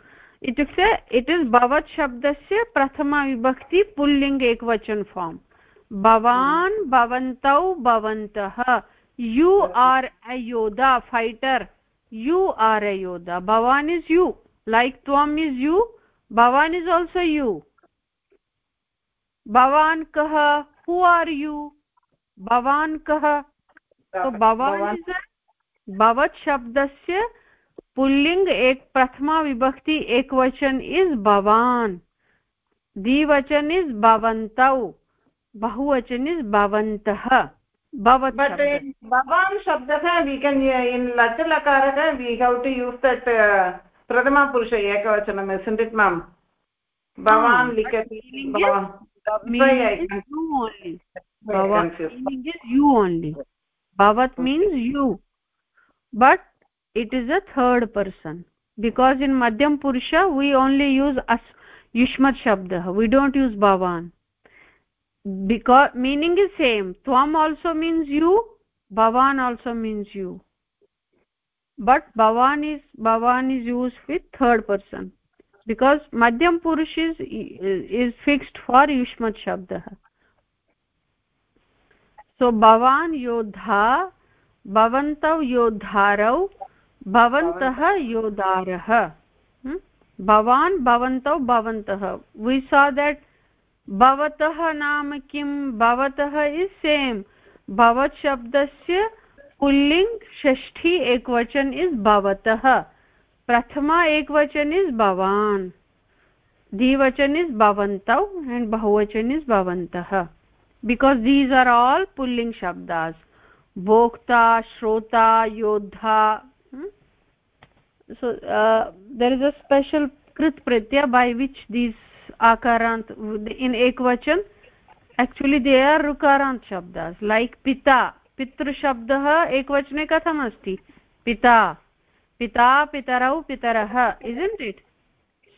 Speaker 1: इत्युक्ते इट् इस् भवत् शब्दस्य प्रथमविभक्ति पुल्लिङ्ग् एकवचन फार्म् भवान् भवन्तौ भवन्तः यु आर् अ योधा फैटर् यु आर् अ योधा भवान् इस् यु लैक् त्वम् इस् यु भवान् इस् आल्सो यु भवान् कः हू आर् यु भवान् कः भवान् इस् अ भवत् शब्दस्य पुल्लिङ्ग् एक प्रथमा विभक्ति एकवचन इस् भवान् द्विवचन इस् भवन्तौ बहुवचन इस् भवन्तः
Speaker 3: भवान् शब्दः लचलकारः we in have to use that प्रथमापुरुष एकवचनम् इस् मां भवान् hmm. लिखति
Speaker 1: भवत् means you but it is a third person because in madhyam purusha we only use as yushmat shabd we don't use bhavan because meaning is same tvam also means you bhavan also means you but bhavan is bhavan is used with third person because madhyam purush is is fixed for yushmat shabd so bhavan yodha भवन्तौ योद्धारौ भवन्तः योदारः भवान् भवन्तौ भवन्तः वि सा that भवतः नाम किं भवतः इस् सेम् भवत् शब्दस्य पुल्लिङ्ग् षष्ठी एकवचन इस् भवतः प्रथमा एकवचन इस् भवान् द्विवचन इस् भवन्तौ एण्ड् बहुवचन इस् भवन्तः because these are all pulling शब्दास् वोक्ता श्रोता योद्धा so uh, there is a special krit pratya by which these akarant in ekvachan actually they are rukarant shabdas like pita pitru shabdah ekvachane katham asti pita pita pitarau pitarah isn't it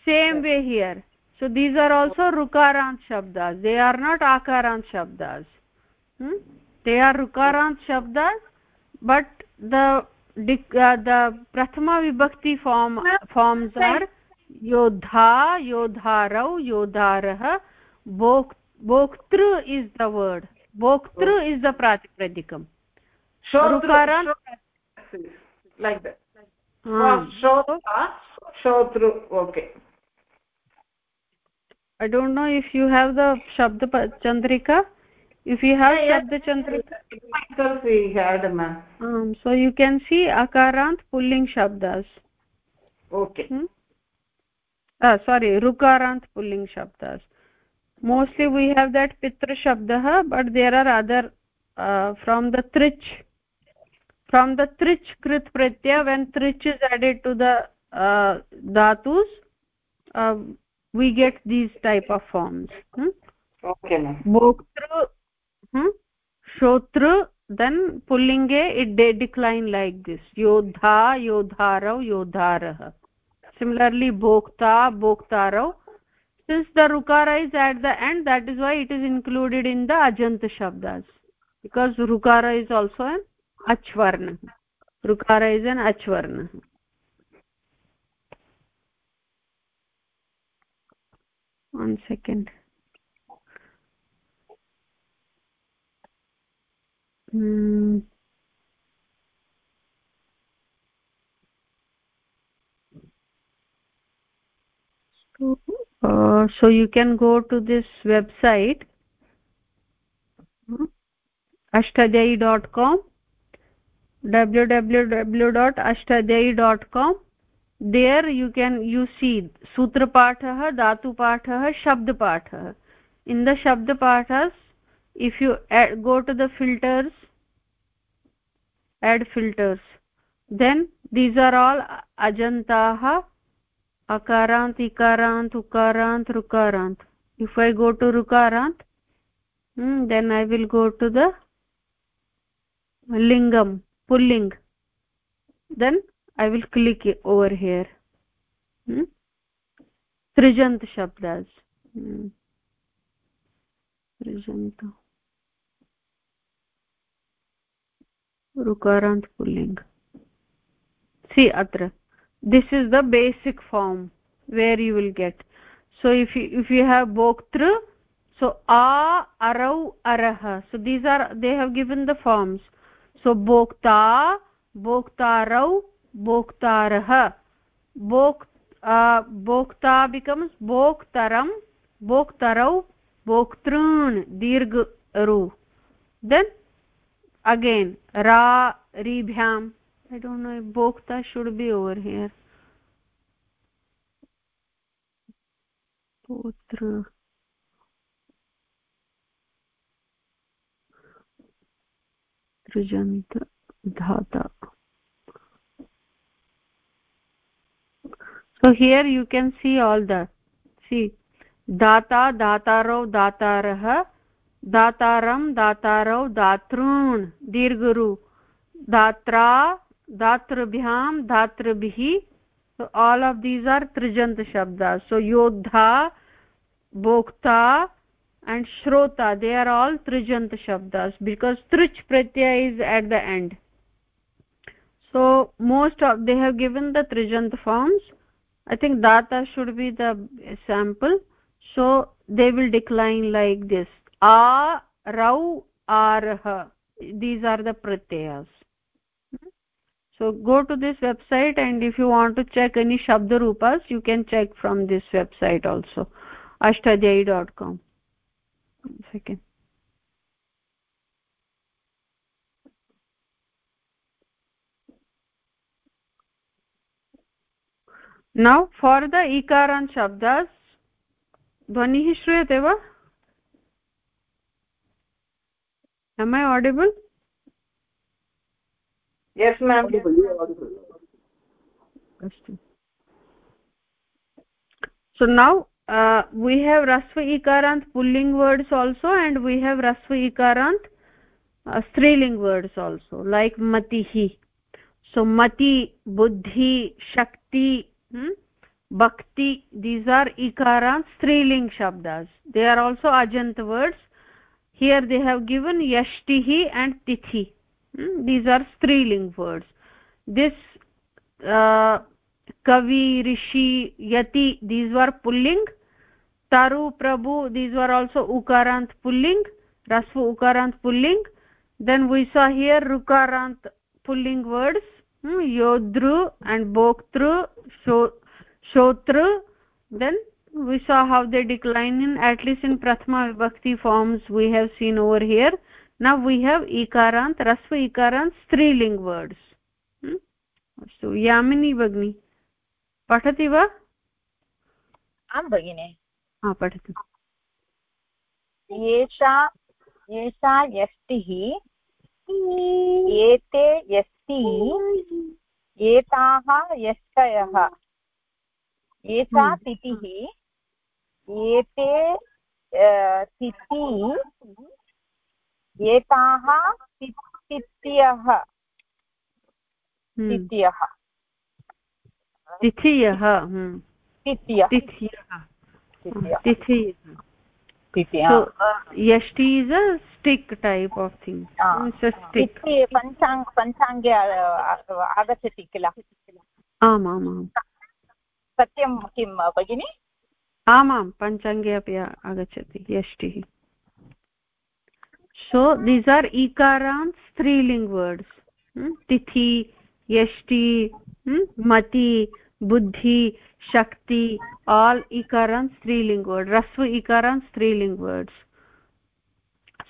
Speaker 1: same way here so these are also rukarant shabdas they are not akarant shabdas hmm? they are rukarant shabdas but the uh, the prathama vibhakti form forms are yodha yodharau yodharah bok boktru is the word boktru is the pratipadikam rukarant
Speaker 3: like that shotru okay
Speaker 1: i don't know if you have the shabd chandrika if you have
Speaker 3: shabdachandrika
Speaker 1: we had ma'am um, so you can see akarant pulling shabdas okay hmm? ah sorry rukarant pulling shabdas mostly we have that pitra shabdah but there are other uh, from the trich from the trich krit pratyaya when trich is added to the uh, dhatus uh, we get these type of forms hmm? okay ma'am bhoktru श्रोतृ then पुल्लिङ्गे it they decline like this योद्धा योद्धारौ योद्धारः similarly भोक्ता भोक्तारौ since the रुकार is at the end that is why it is included in the Ajanta शब्दास् because रुकार is also an अच्वर्णः रुकार is an अच्वर्णः
Speaker 3: One second. uh,
Speaker 1: so you can go to this website ashtadhyayi dot com www.ashtadhyayi.com there you can you see sutra pathah dhatu pathah shabd pathah in the shabd pathas if you add, go to the filters add filters then these are all ajantah akarant ikarant ukarant rukarant if i go to rukarant hmm, then i will go to the lingam pulling then i will click over here hmm? trijant shabdas hmm. trijanta रुकारान्त pulling सि अत्र this is the basic form where you will get so if if you have भोक्तृ so आ अरौ अरः so these are they have given the forms so भोक्ता भोक्तारौ भोक्तारः बोक्ता बिकम्स बोक्तरम भोक्तरं बोक्तृण दीर्घ रु then again ra ribhyam i don't know if bokta should be over here putra trujant dhata so here you can see all the see data datarav datarah दातारं दातारौ दातॄन् दीर्घरु दात्रा दातृभ्यां धातृभिः so all of these are त्रिजन्त shabdas so योद्धा भोक्ता and shrota they are all trijant shabdas because trich pratyay is at the end so most of they have given the trijant forms i think data should be the sample so they will decline like this a rau arah these are the pratyas hmm? so go to this website and if you want to check any shabd rupas you can check from this website also ashtadhyayi.com one second now for the ikaran shabdas dhvaniः श्रूयते am i audible yes ma'am so now uh, we have rasva ikarant pulling words also and we have rasva ikarant uh, striling words also like matihi so mati buddhi shakti hmm? bhakti these are ikarant striling shabdas they are also ajant words here they have given yashtihi and tithi hmm? these are striling words this uh, kavi rishi yati these were pulling taru prabhu these were also ukarant pulling rasvu ukarant pulling then we saw here rukarant pulling words hmm? yodru and boktru shotru then we saw how they decline in at least in prathama vibhakti forms we have seen over here now we have ikarant rasva ikarant striling words hmm? so yamini bagni pathati va am bagine ha pathatu
Speaker 3: yesha येषा यष्टिः एते यष्टि एताः यष्टयः एषा तिथिः एते तिथी एताः हम्म। तिथ्यः तिथ्यः
Speaker 1: तिथियः तिथि stick type
Speaker 3: पञ्चाङ्गे आगच्छति किल आमामां सत्यं किं भगिनी
Speaker 1: आमां पञ्चाङ्गे अपि आगच्छति यष्टिः so these are इकारान् स्त्रीलिङ्ग् words hmm? तिथि यष्टि hmm? मति बुद्धि शक्ति आल् इकारान् स्त्रीलिङ्ग् वर्ड् रस्व इकारान् स्त्रीलिङ्ग् वर्ड्स्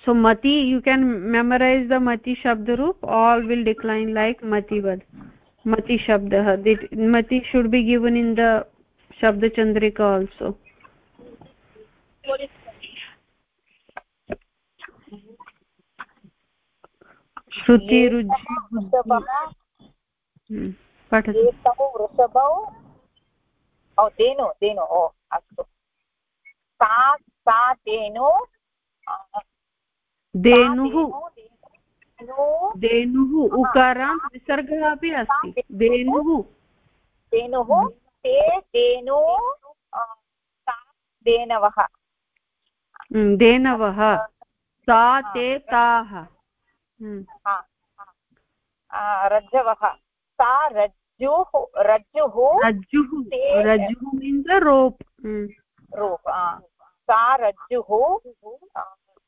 Speaker 1: सो मति यू केन् मेमरैज् द मति शब्दरूप आल् विल् डिक्लैन् लैक् मतिवद् मति शब्दः मति should be given in the Shabdachandrika also
Speaker 3: श्रुतिरुजि पठतु वृषभौ ओ धेनु धेनु ओ अस्तु सा सा धेनु धेनुः धेनुः उकारान् विसर्गः अपि अस्ति धेनुः धेनुः ते धेनु धेनवः
Speaker 1: धेनवः हम्म, सा
Speaker 3: ते ताः हम्म। रज्जवः सा रज्जुः रज्जुः रज्जुः रज्जुः मीन्स् रोप् रोप् सा रज्जुः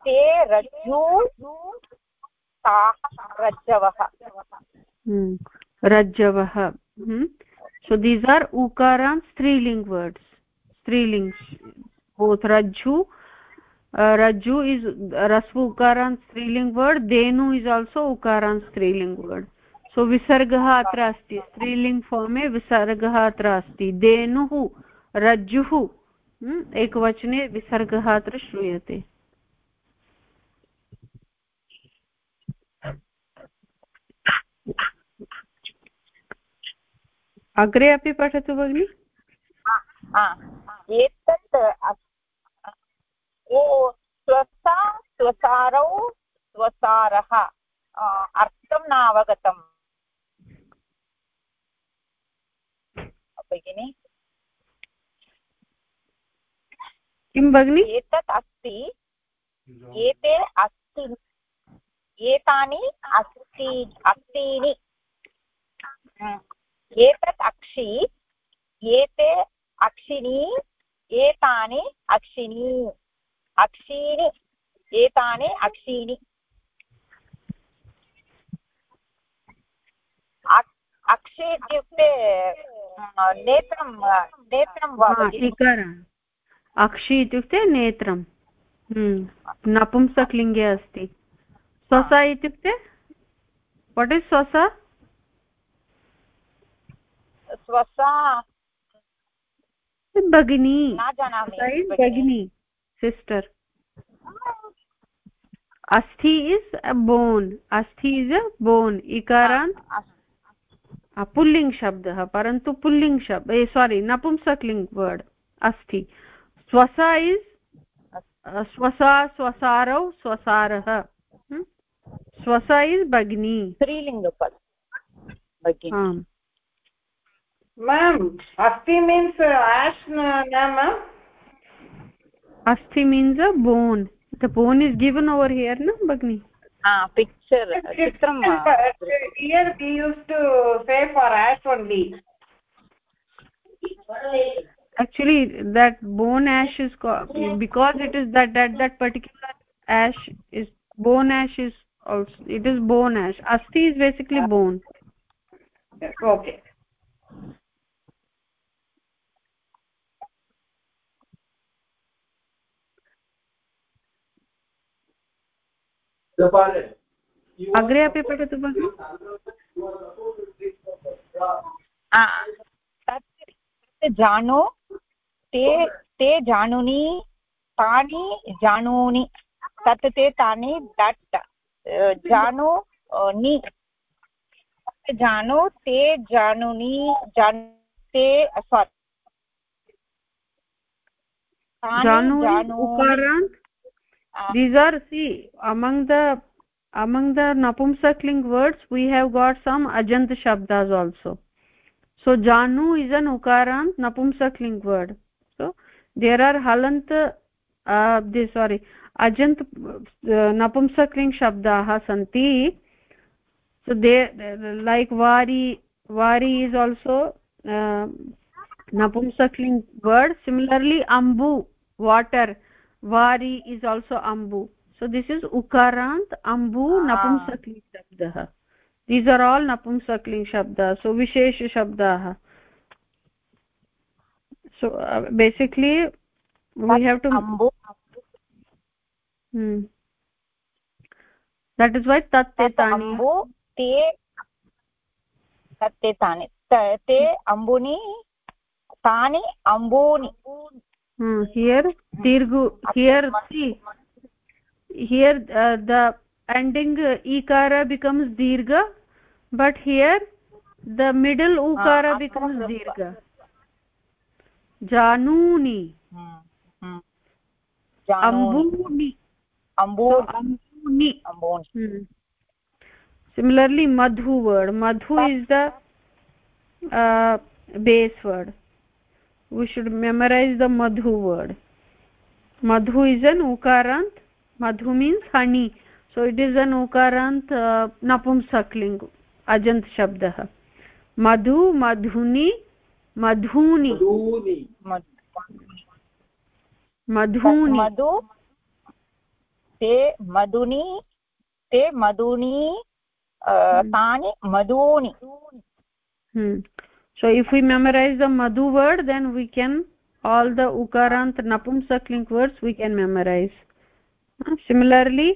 Speaker 3: ते रज्जु ताः रज्जवः
Speaker 1: हम्म, रज्जवः so these are उकारान् स्त्रीलिङ्ग् words स्त्रीलिङ्ग् both rajju रज्जु is रस्व उकारान् स्त्रीलिङ्ग् word Dhenu is also उकारान् स्त्रीलिङ्ग् word so विसर्गः अत्र अस्ति विसर्ग फार्मे विसर्गः अत्र अस्ति धेनुः रज्जुः एकवचने विसर्गः अत्र श्रूयते अग्रे अपि पठतु भगिनि
Speaker 3: एतत् ओ स्वसा स्वसारौ स्वसारः अर्थं न भगिनि किं भगिनि एतत् अस्ति एते अस्ति एतानि अस्ति अस्तीनि एतत् अक्षि एते अक्षिणी एतानि अक्षिणी अक्षीणि एतानि अक्षीणि अक्षि इत्युक्ते नेत्रं नेत्रं वा
Speaker 1: अक्षि इत्युक्ते नेत्रं नपुंसकलिङ्गे अस्ति स्वसा इत्युक्ते वट् इस् स्वसा स्वसा भगिनी भगिनी sister asthi is a bone asthi is a bone ikarant pulling शब्दः परन्तु पुल्लिङ्ग् शब्द सोरि नपुंसकलिङ्ग् वर्ड् अस्ति स्वस इस् स्वसा स्वसारौ स्वसारः स्वस
Speaker 3: इस् भगिनी स्त्रीलिङ्गपद आम् मेम् अस्ति मीन्स् आश् न
Speaker 1: asti means a bone the bone is given over here na bagni
Speaker 3: ah picture chitram here we used to say for ash only
Speaker 1: actually that bone ash is because it is that that that particular ash is bone ash is also it is bone ash asti is basically bone
Speaker 3: okay
Speaker 2: अग्रे
Speaker 3: अपि पठतु भगिनि जानो ते ते जानुनि तानि जानूनि तत् ते तानि दट् जानो नि जानो ते जानुनि जान ते सोरि जानो these are
Speaker 1: see among the among the napumsakling words we have got some ajant shabdas also so janu is an ukarant napumsakling word so there are halant uh, this sorry ajant uh, napumsakling shabdah santi so they like vari vari is also uh, napumsakling word similarly ambu water vari is also ambu so this is ukarant ambu ah. napumsakli shabdah these are all napumsakli shabda so vishesh shabda so uh, basically we but have to ambu hmm that is why tatte
Speaker 3: tani ambu te tatte tani te ambuni tani ambuni
Speaker 1: hmm, here dirghu
Speaker 3: here see
Speaker 1: here uh, the ending uh, ikara becomes dirgha but here the middle ukara becomes dirgha
Speaker 3: januni ambuni ambuni ambuni
Speaker 1: similarly madhu word madhu is the uh, base word we should memorize the madhu word madhu is an ukarant madhu means honey so it is an ukarant uh, napumsak ling ajant shabdah madhu madhuni madhuni
Speaker 3: madhuni
Speaker 1: madhuni madhu
Speaker 3: te madhuni ते मधुनी तानि मधूनि
Speaker 1: so if we memorize the madhu word then we can all the ukarant napumsakling words we can memorize similarly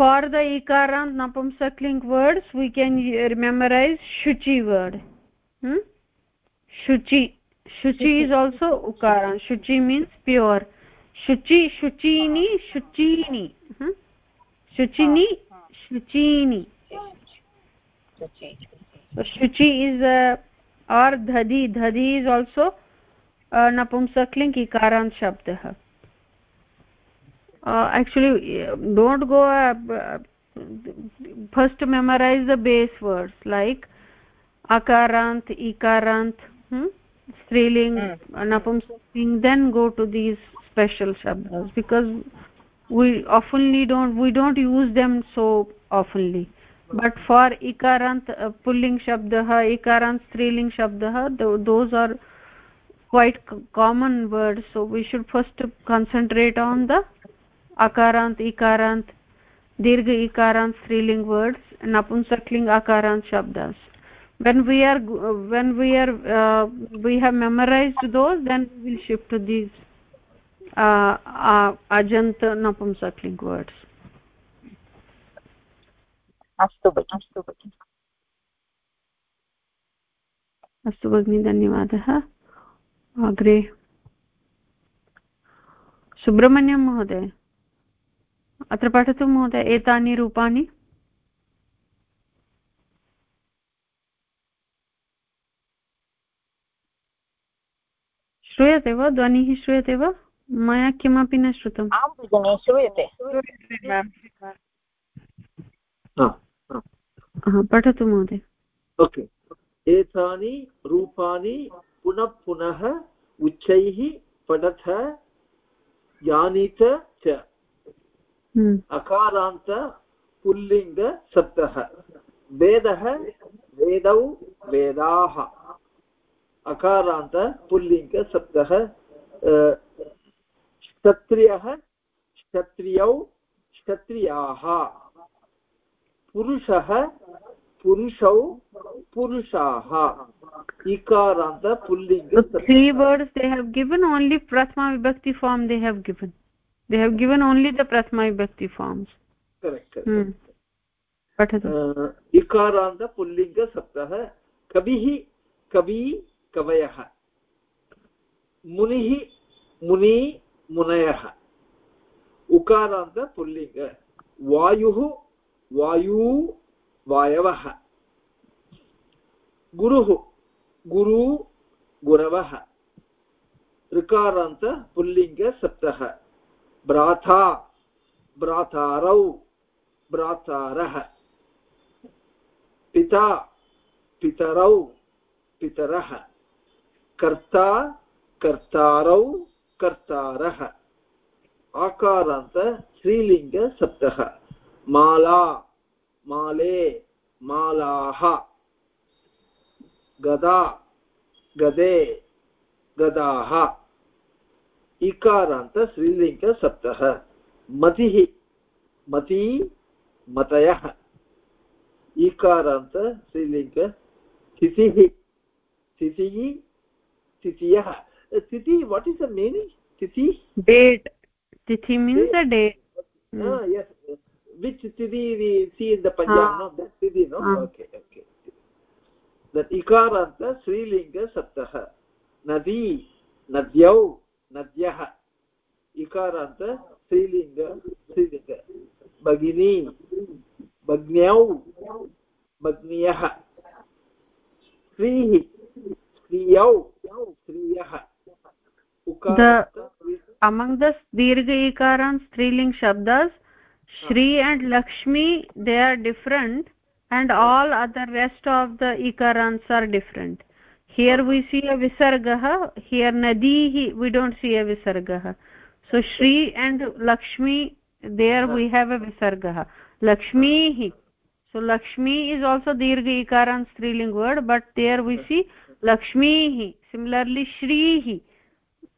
Speaker 1: for the ikarant napumsakling words we can uh, memorize shuchi word hmm? shuchi shuchi is also ukarant shuchi means pure shuchi shuchini shuchini hmm? shuchini shuchini shuchi is uh, or dhadi dhadi is also uh, napumsakling ikaran shabdah uh, actually don't go uh, first memorize the base words like akarant ikarant hmm? striling mm. napumsakling then go to these special shabdas because we oftenly don't we don't use them so oftenly but for इकारान्त् pulling शब्दः इकारान्त् स्त्रीलिङ्ग् शब्दः those are quite common word so we should first concentrate on the अकारान्त् इकारान्त् दीर्घ इकारान्त् स्त्रीलिङ्ग् words नपुंसक्लिङ्ग् अकारान्त् शब्दस् when we are uh, when we are uh, we have memorized those then we will shift to these uh, uh ajanta napumsak words अस्तु भगिनि अस्तु भगिनि अस्तु भगिनि धन्यवादः अग्रे सुब्रह्मण्यं महोदय अत्र पठतु महोदय एतानि रूपाणि श्रूयते वा ध्वनिः श्रूयते वा मया किमपि न श्रुतम् आं
Speaker 2: भगिनि श्रूयते श्रूयते
Speaker 1: पठतु महोदय
Speaker 2: ओके एतानि रूपाणि पुनः पुनः उच्चैः पठथ यानित च हम्म। अकारान्त पुल्लिङ्गसप्तः वेदः वेदौ वेदाः अकारान्त पुल्लिङ्गसप्तः क्षत्रियः क्षत्रियौ क्षत्रियाः पुरुषः पुरुषौ पुरुषाः इकारान्त पुल्लिङ्ग्री
Speaker 1: words they have given only प्रथमा विभक्ति form they have given they have given only the प्रथमा विभक्ति फार्म्स्
Speaker 2: इकारान्त पुल्लिङ्गसप्तः कविः कवी कवयः मुनिः मुनी मुनयः उकारान्त पुल्लिङ्ग वायुः वायु वायवः गुरुः गुरु गुरवः ऋकारान्त पुल्लिङ्गसप्तः भ्राता भ्रातारौ भ्रातारः पिता पितरौ पितरः कर्ता कर्तारौ कर्तारः आकारान्त स्त्रीलिङ्गसप्तः माला माले मालाः गदा गदे गदाः इकारान्त मतिः मती मतयः इकारान्त श्रीलिङ्ग तिथिः तिथियः तिथि वाट् इस् द मीनिङ्ग् तिथि डेट्
Speaker 1: तिथि means the date yes
Speaker 2: which city we see in the Punjab, ah. no? That city no? ah. Okay, okay. That ikaranta srilinga saptaha. Nadi, nadyau, nadyaha. Ikaranta srilinga, srilinga. Bagini, bagnyau, bagnyaha. Srihi, sriyau, sriyaha. Ukaranta, the, among
Speaker 1: the dirgha ikarants, striling shabdas, shri and lakshmi they are different and all other rest of the ikarants are different here we see a visargah here nadi we don't see a visargah so shri and lakshmi there we have a visargah lakshmihi so lakshmi is also dirgha ikarant striling word but there we see lakshmihi similarly shrihi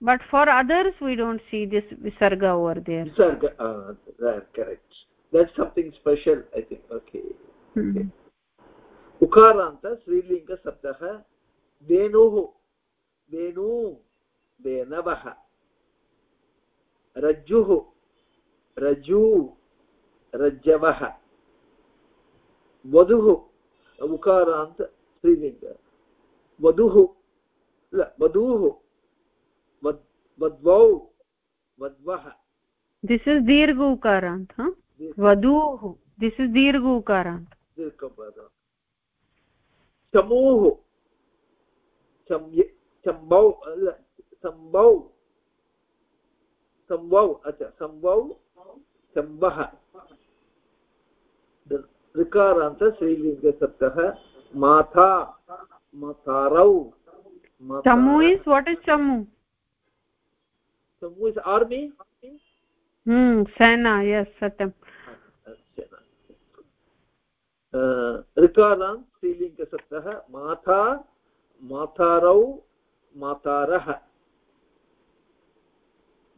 Speaker 1: but for others we don't see this visarga over there visarga
Speaker 2: uh, that, correct that's something special i think okay, hmm. okay. उकारान्त स्त्रीलिङ्गशब्दः वेणुः वेणु वेणवः रज्जुः रज्जू रज्जवः वधुः उकारान्त स्त्रीलिङ्ग वधुः वधूः वद्वौ वद्वः
Speaker 1: दिस् इस् दीर्घ उकारान्त वधूः दिस् इस् दीर्घ
Speaker 2: उकारान्त चमूः चम्बौ सम्बौ सम्बौ अच्छा सम्बौ चम्बः ऋकारान्त श्रीलिङ्गशब्दः माथा मतारौ चमु
Speaker 1: इस् वाट् इस् चमु
Speaker 2: so who is army
Speaker 1: hmm sena yes satyam
Speaker 2: ऋकारां स्त्रीलिङ्गशब्दः माता मातारौ मातारः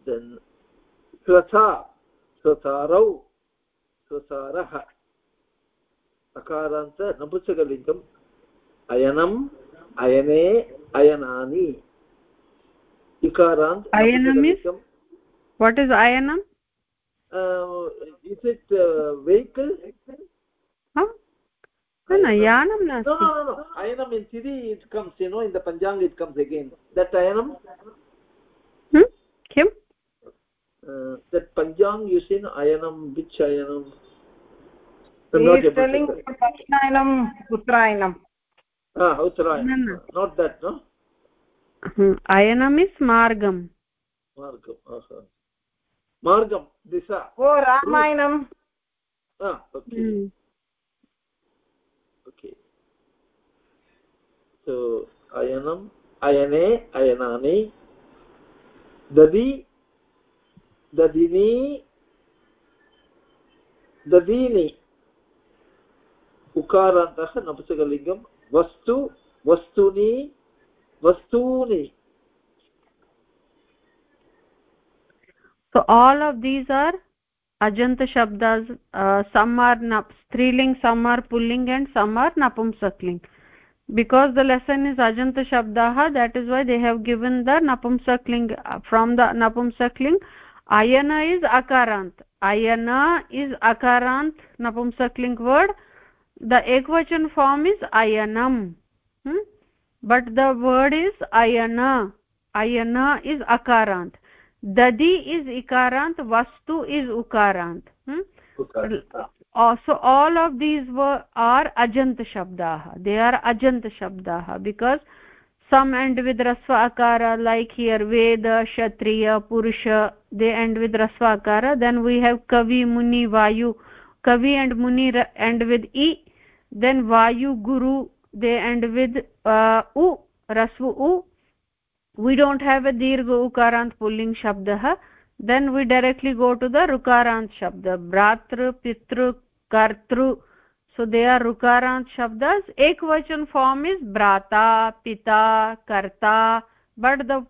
Speaker 2: स्वसा स्वसारौ स्वसारः अकारान्त नपुंसकलिङ्गम् अयनम् अयने अयनानि ikara ayanam is what is ayanam uh, is it uh, vehicle
Speaker 1: huh No, ayanam
Speaker 2: nasti no no no, no. ayanam in siddhi it comes you know in the panjang it comes again that ayanam hmm kim uh, that panjang you see ayanam which ayanam I'm he is telling uttarayanam uttarayanam ah uttarayanam not that no
Speaker 1: Hm, Ayanamis marga.
Speaker 2: Marga, marga, margam disha oh ramayanam ah oke, oke. Hm. okay so ayanam ayane ayanani dadi Ukaran dadini ददीनि उकारान्तः नपुंसकलिङ्गं Wastu, वस्तूनि vastuni
Speaker 1: so all of these are ajanta shabdas uh, some are striling some are pulling and some are napumsakling because the lesson is ajanta shabdah that is why they have given the napumsakling from the napumsakling ayana is akarant ayana is akarant napumsakling word the ekvachan form is ayanam hmm? but the word is ayana ayana is akarant dadi is ikarant vastu is ukarant hmm? okay. so all of these were are ajant shabdah they are ajant shabdah because some end with rasva akara like here veda kshatriya purusha they end with rasva akara then we have kavi muni vayu kavi and muni end with e then vayu guru they end with uh, u rasvu u we don't have a dirgha ukarant pulling shabdah then we directly go to the rukarant shabda bratru pitru kartru so they are rukarant shabdas ekvachan form is brata pita karta but the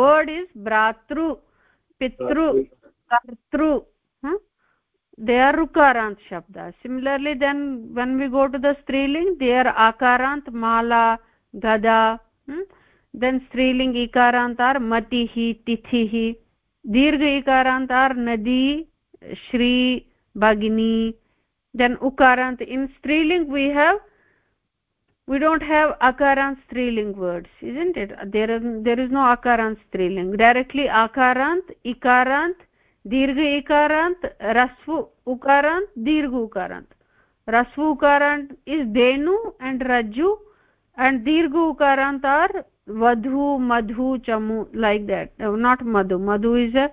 Speaker 1: word is bratru pitru kartru they are rukarant shabda similarly then when we go to the striling they are akarant mala gada hmm? then striling ikarant are matihi tithihi dirgha ikarant are nadi shri bagini then ukarant in striling we have we don't have akarant striling words isn't it there is, there is no akarant striling directly akarant ikarant दीर्घ इकारान्त रस्व उकारान्त दीर्घ उकारान्त रस्व उकारान्त is Dhenu and रज्जु and दीर्घ उकारान्त are वधु मधु चमु like that not Madhu Madhu is a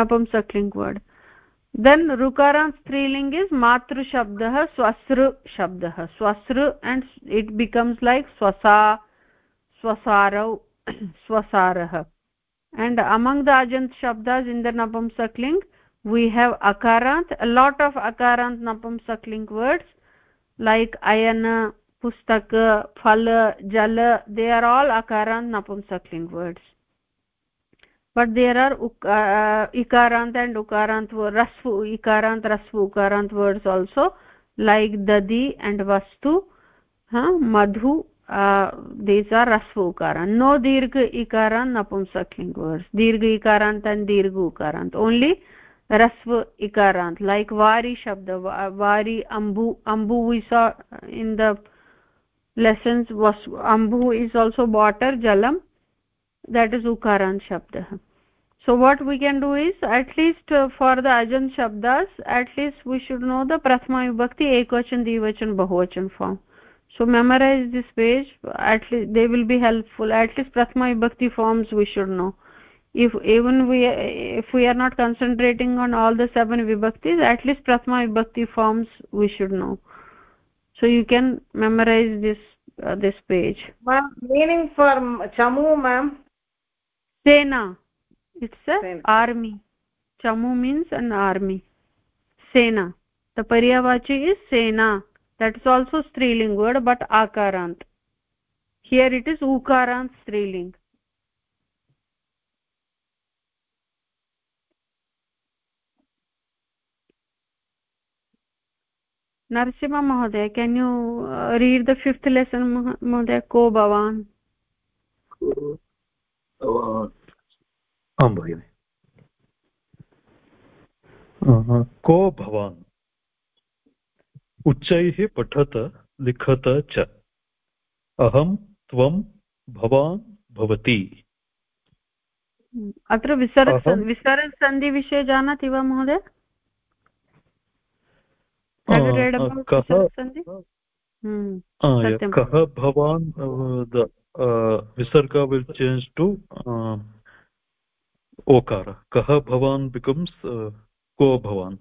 Speaker 1: नपं word word then रुकारान्त स्त्रीलिङ्ग् is मातृशब्दः स्वसृ शब्दः स्वसृ and it becomes like स्वसा स्वसारौ स्वसारः and among the ajant shabdas in the napumsak ling we have akarant a lot of akarant napumsak ling words like ayana pustak phal jal they are all akarant napumsak ling words but there are uh, ikarant and ukarant rasvu ikarant rasvu ukarant words also like dadi and vastu ha huh? madhu these are rasva ukarant no dirgha ikarant napumsakling words dirgha ikarant and dirgha ukarant only rasva ikarant like vari shabda vari ambu ambu we saw in the lessons was ambu is also water jalam that is ukarant shabda so what we can do is at least uh, for the ajam shabdas at least we should know the prathama vibhakti ekvachan dvivachan bahuvachan form so memorize this page at least they will be helpful at least prathma vibhakti forms we should know if even we if we are not concentrating on all the seven vibhaktis at least prathma vibhakti forms we should know so you can memorize this uh, this page ma'am meaning for chamu ma'am sena it's a sena. army chamu means an army sena the paryavachi is sena that is also striling word but akarant here it is ukarant striling narsimha mahoday can you uh, read the fifth lesson mahoday ko bhavan
Speaker 4: आं भगिनि को भवान् उच्चैः पठत लिखत च अहं त्वं भवान् भवति
Speaker 1: अत्र विसर्ग विसर्गसन्धिविषये जानाति वा महोदय
Speaker 4: कः भवान् विसर्ग विल् चेञ्ज् टु ओकार कः भवान् बिकम्स् को भवान्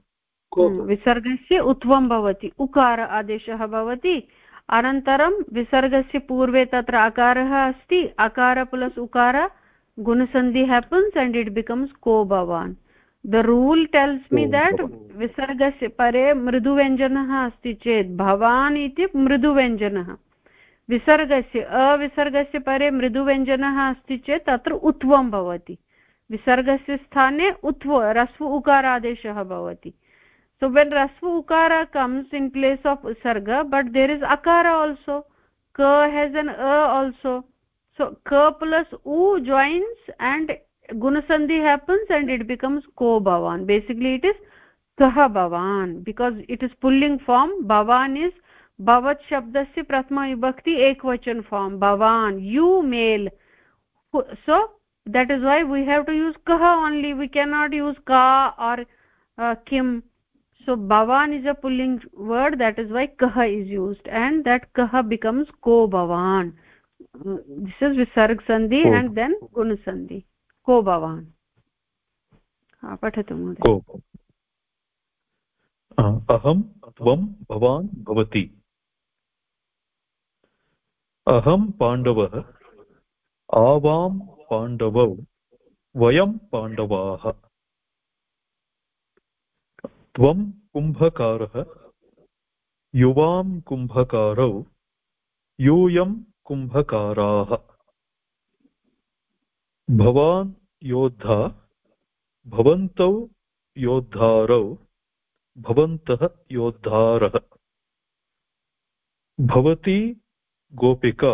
Speaker 1: हम्म, विसर्गस्य उत्वं भवति उकार आदेशः भवति अनन्तरं विसर्गस्य पूर्वे तत्र अकारः अस्ति अकार प्लस् उकार गुणसन्धि हेपन्स् अण्ड् इट् बिकम्स् को भवान् the rule tells me that विसर्गस्य परे मृदुव्यञ्जनः अस्ति चेत् भवान् इति मृदुव्यञ्जनः विसर्गस्य अविसर्गस्य परे मृदुव्यञ्जनः अस्ति चेत् तत्र उत्वं भवति विसर्गस्य स्थाने उत्व रस्व उकारादेशः भवति so when rasva ukara comes in place of sarga, but there is akara also ka has an a also so ka plus u joins and gunasandhi happens and it becomes ko bhavan basically it is kah bhavan because it is pulling form bhavan is भवत् शब्दस्य प्रथमविभक्ति ekvachan form. भवान् u male. So that is why we have to use kaha only we cannot use ka or uh, kim so bhavan is a pulling word that is why kah is used and that kah becomes ko bhavan this is visarg sandhi oh. and then gun sandhi ko bhavan ha patatu
Speaker 4: ko अहं त्वं भवान् भवति अहं पाण्डवः आवां पाण्डवौ वयं पाण्डवाः त्वं कुम्भकारः युवां कुम्भकारौ यूयं कुम्भकाराः भवान् योद्धा भवन्तौ योद्धारौ भवन्तः योद्धारः भवती गोपिका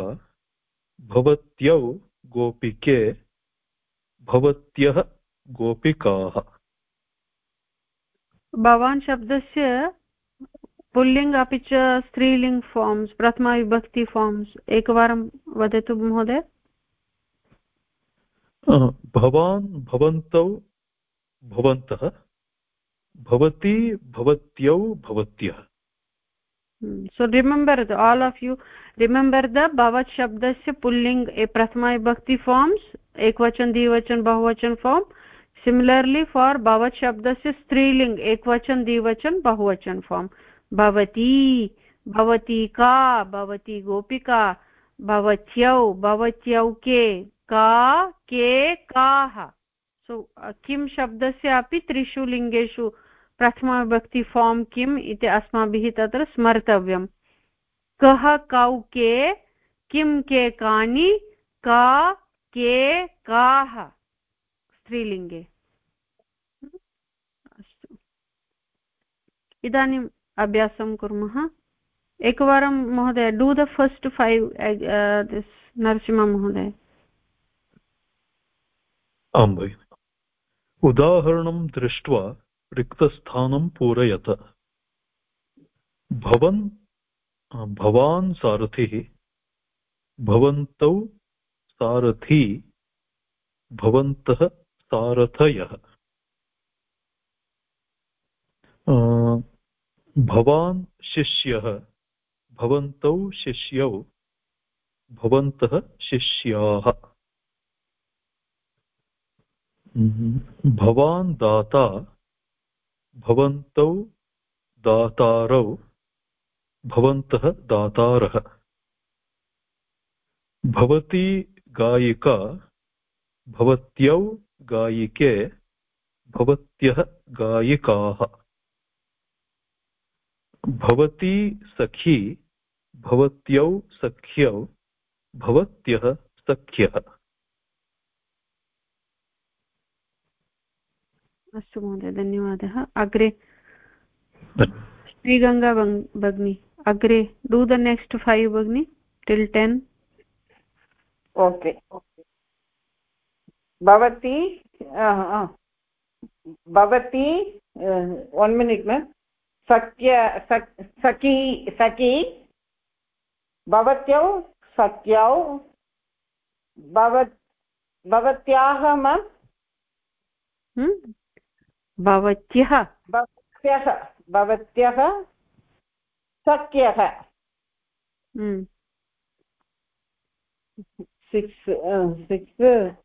Speaker 4: भवत्यौ गोपिके भवत्यः गोपिकाः
Speaker 1: भवान् शब्दस्य पुल्लिङ्ग् अपि च स्त्रीलिङ्ग् फार्म्स् प्रथमाविभक्ति फार्म्स् एकवारं वदतु महोदय
Speaker 4: भवान् भवन्तौ भवन्तः भवती भवत्यौ भवत्यः
Speaker 1: so remember the all of you remember the भवत् शब्दस्य पुल्लिङ्ग् प्रथमाविभक्ति फार्म्स् एकवचन द्विवचन बहुवचन फार्म् सिमिलर्ली फार् भवत् शब्दस्य स्त्रीलिङ्ग् एकवचन द्विवचन बहुवचन फार्म् भवती भवती का भवती गोपिका भवत्यौ भवत्यौ के का के काः सो किं शब्दस्य अपि त्रिषु लिङ्गेषु प्रथमाविभक्ति फार्म् किम् इति अस्माभिः तत्र स्मर्तव्यम् कः कौ के किं के कानि का के काः स्त्रीलिङ्गे
Speaker 3: हम्म। अस्तु
Speaker 1: इदानीम् अभ्यासं कुर्मः एकवारं महोदय do the first five Narasimha महोदय
Speaker 4: आं भगिनि उदाहरणं दृष्ट्वा रिक्तस्थानं पूरयत भवन् भवान् सारथिः भवन्तौ सारथी भवन्तः सारथयः भवान् शिष्यः भवन्तौ शिष्यौ भवन्तः शिष्याः भवान् दाता भवन्तौ दातारौ भवन्तः दातारः भवती गायिका भवत्यौ गायिके भवत्यः गायिकाः भवती सखी भवत्यौ सख्यौ भवत्यः सख्यः
Speaker 1: अस्तु महोदय धन्यवादः अग्रे श्रीगङ्गा भगिनी अग्रे डू द नेक्स्ट् फैव् भगिनी टिल् टेन्
Speaker 3: ओके ओके भवती भवती वन् मिनिट् मेम् सख्य सखी सखी भवत्यौ सख्यौ भवत् भवत्याः मम् hmm?
Speaker 1: भवत्यः
Speaker 3: भवत्यः भवत्यः सख्यः
Speaker 2: six hmm. Six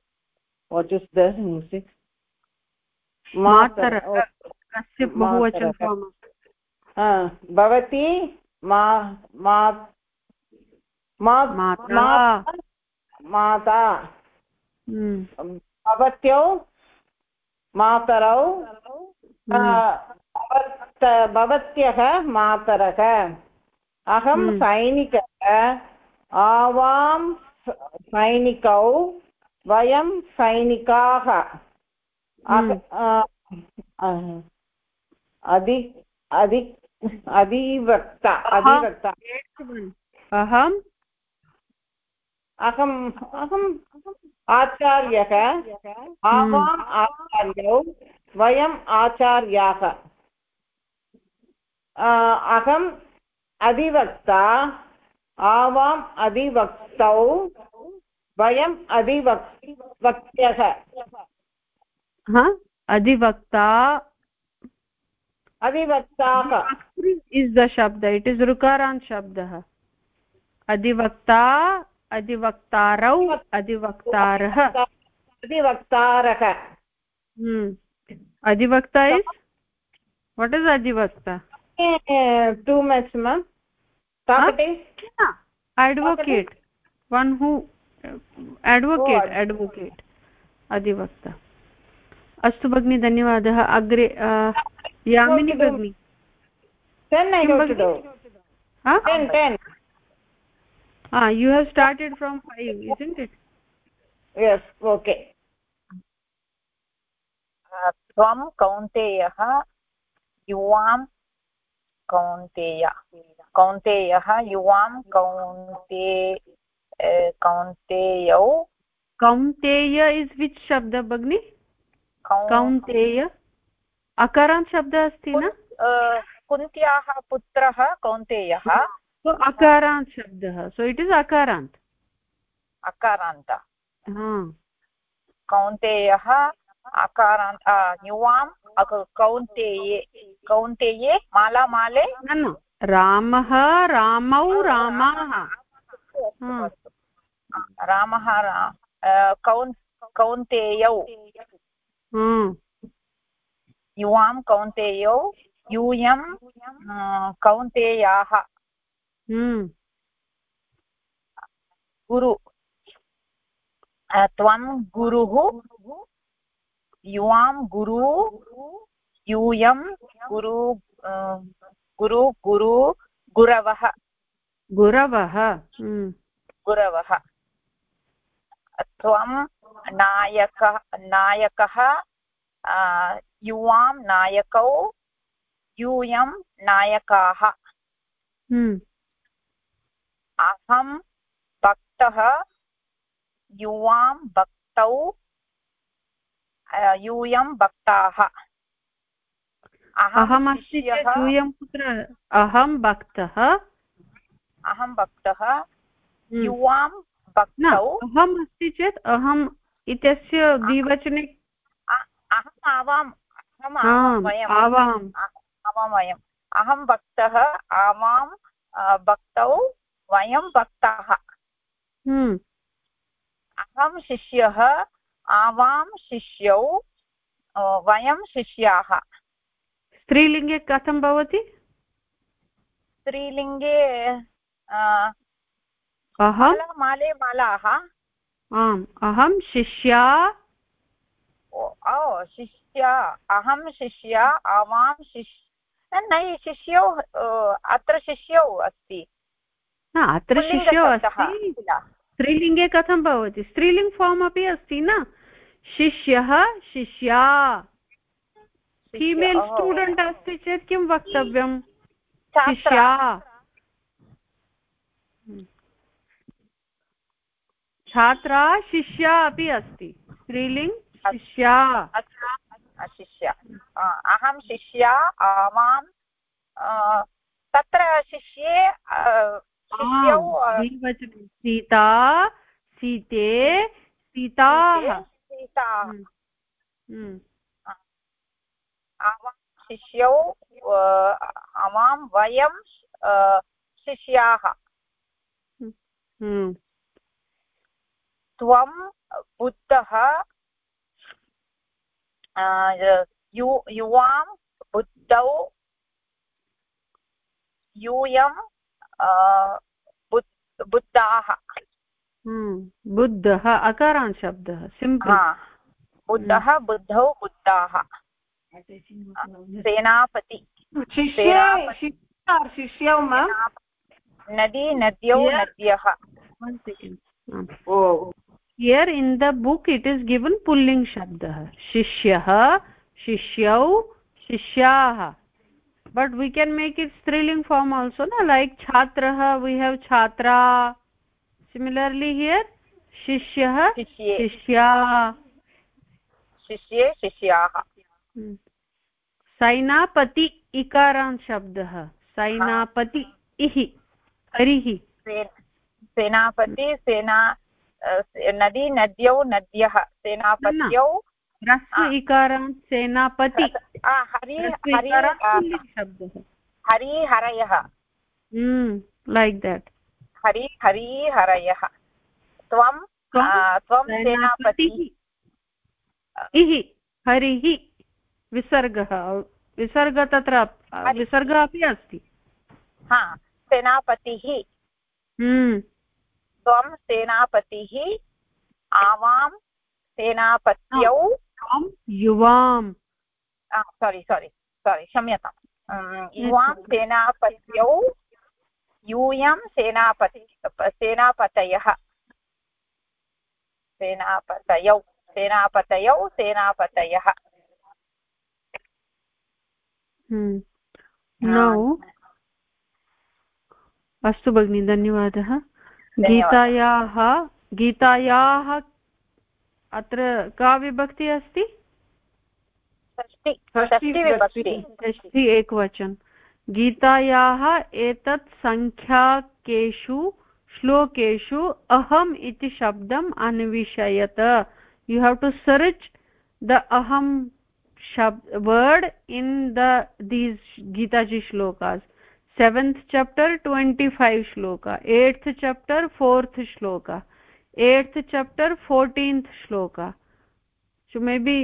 Speaker 2: what is the music
Speaker 3: भवती माता भवत्यौ मातरौ भवत्यः मातरः अहं सैनिकः आवां सैनिकौ वयं सैनिकाः हम्म। अधि अधि अधिवक्ता अधिवक्ता अहम् अहम् अहम् आचार्यः हम्म। आवाम् आचार्यौ वयम् आचार्याः अहम् अधिवक्ता आवाम् अधिवक्तौ वयम् अधिवक्त्यः
Speaker 1: अधिवक्ता
Speaker 3: अधिवक्ताः
Speaker 1: शब्द इट् इस् ऋकारान् शब्दः अधिवक्ता अधिवक्तारौ अधिवक्तारः अधिवक्तारः हम्म। अधिवक्ता इस् वट् इस् अधिवक्ता to maximum advocate one who advocate advocate अधिवक्ता अस्तु भगिनि धन्यवादः अग्रे यामिनी भगिनि you have started from five
Speaker 3: it okay त्वं कौन्तेयः युवां कौन्तेय कौन्तेयः युवां कौन्ते कौन्तेयौ कौन्तेय इस् विच् शब्द भगिनि कौन्तेय
Speaker 1: अकारान् शब्दः अस्ति न
Speaker 3: कुन्त्याः पुत्रः कौन्तेयः
Speaker 1: अकारान्त् शब्दः सो इट् इस् अकारान्त्
Speaker 3: अकारान्त कौन्तेयः अकारान् युवां कौन्तेये कौन्तेये माला माले न
Speaker 1: रामः रामौ
Speaker 3: रामाः रामः कौन् कौन्तेयौ हम्म। युवां कौन्तेयौ यूयं कौन्तेयाः हम्म। गुरु त्वं गुरुः युवां गुरु यूयं गुरु गुरु गुरु गुरवः गुरवः हम्म। गुरवः त्वं नायकः नायकः युवां नायकौ यूयं नायकाः हम्म। अहं भक्तः युवां भक्तौ यूयं भक्ताः अहमस्ति यूयं कुत्र
Speaker 1: अहं भक्तः
Speaker 3: अहं भक्तः हम्म। युवां भक्तौ अहम्
Speaker 1: अस्ति चेत् अहम् इत्यस्य द्विवचने
Speaker 3: अहम् आवाम् अहम् आवाम् आवां वयम् अहं भक्तः आवां भक्तौ वयं भक्ताः हम्म। अहं शिष्यः आवां शिष्यौ वयं शिष्याः
Speaker 1: स्त्रीलिङ्गे कथं भवति
Speaker 3: स्त्रीलिङ्गे अहं माले मालाः
Speaker 1: आम् अहं शिष्या
Speaker 3: ओ शिष्या अहं शिष्या आवां शिष्य न शिष्यौ अत्र शिष्यौ अस्ति
Speaker 1: अत्र शिष्यौ अस्ति स्त्रीलिङ्गे कथं भवति स्त्रीलिङ्ग् फार्म् अपि अस्ति न शिष्यः शिष्या फीमेल् स्टूडेण्ट् अस्ति चेत् किं वक्तव्यं शिष्या छात्रा शिष्या अपि अस्ति स्त्रीलिङ्ग् शिष्या
Speaker 3: शिष्या अहं शिष्या आवां तत्र शिष्ये
Speaker 1: सीता सीते
Speaker 3: सीताः सीताः हम्म, हम्म। आवां शिष्यौ आवां वयं शिष्याः हम्म, त्वं बुद्धः यु युवां बुद्धौ यूयं बुद्धाः हम्म, बुद्धः
Speaker 1: अकारान् शब्दः सिम्पल् बुद्धः
Speaker 3: हम्म। बुद्धौ बुद्धाः सेनापति शिष्यौ नदी नद्यौ नद्यः
Speaker 1: here in the book it is given पुल्लिङ्ग् शब्दः शिष्यः शिष्यौ शिष्याः but we can make it स्त्रीलिङ्ग् फार्म् आल्सो न लैक् छात्रः वी हेव् छात्रा सिमिलर्लि हियर् शिष्यः शिष्या
Speaker 3: शिष्ये शिष्याः
Speaker 1: सैनापति इकारान् शब्दः सैनापति
Speaker 3: इः हरिः सेनापति सेना नदी नद्यौ नद्यः सेनापत्यौ इकारान् सेनापति हरि हरि हरि लैक् देट् हरि हरिहरयः त्वं त्वं सेनापतिः
Speaker 1: हरिः विसर्गः विसर्ग तत्र विसर्गः अपि अस्ति
Speaker 3: हा सेनापतिः हम्म। त्वं सेनापतिः आवां सेनापत्यौ युवां सोरि सोरि सोरि क्षम्यताम् युवां सेनापत्यौ यूयं सेनापति सेनापतयः सेनापतयौ सेनापतयौ सेनापतयः
Speaker 1: अस्तु भगिनि धन्यवादः
Speaker 4: गीतायाः
Speaker 1: गीतायाः अत्र का विभक्ति अस्ति
Speaker 3: षष्टि
Speaker 1: एकवचन गीतायाः एतत् सङ्ख्याकेषु श्लोकेषु अहम् इति शब्दम् अन्विषयत you have to search the अहं शब् word in these Gitaji shlokas seventh chapter twenty five shloka eighth chapter fourth shloka eighth chapter fourteenth shloka so may be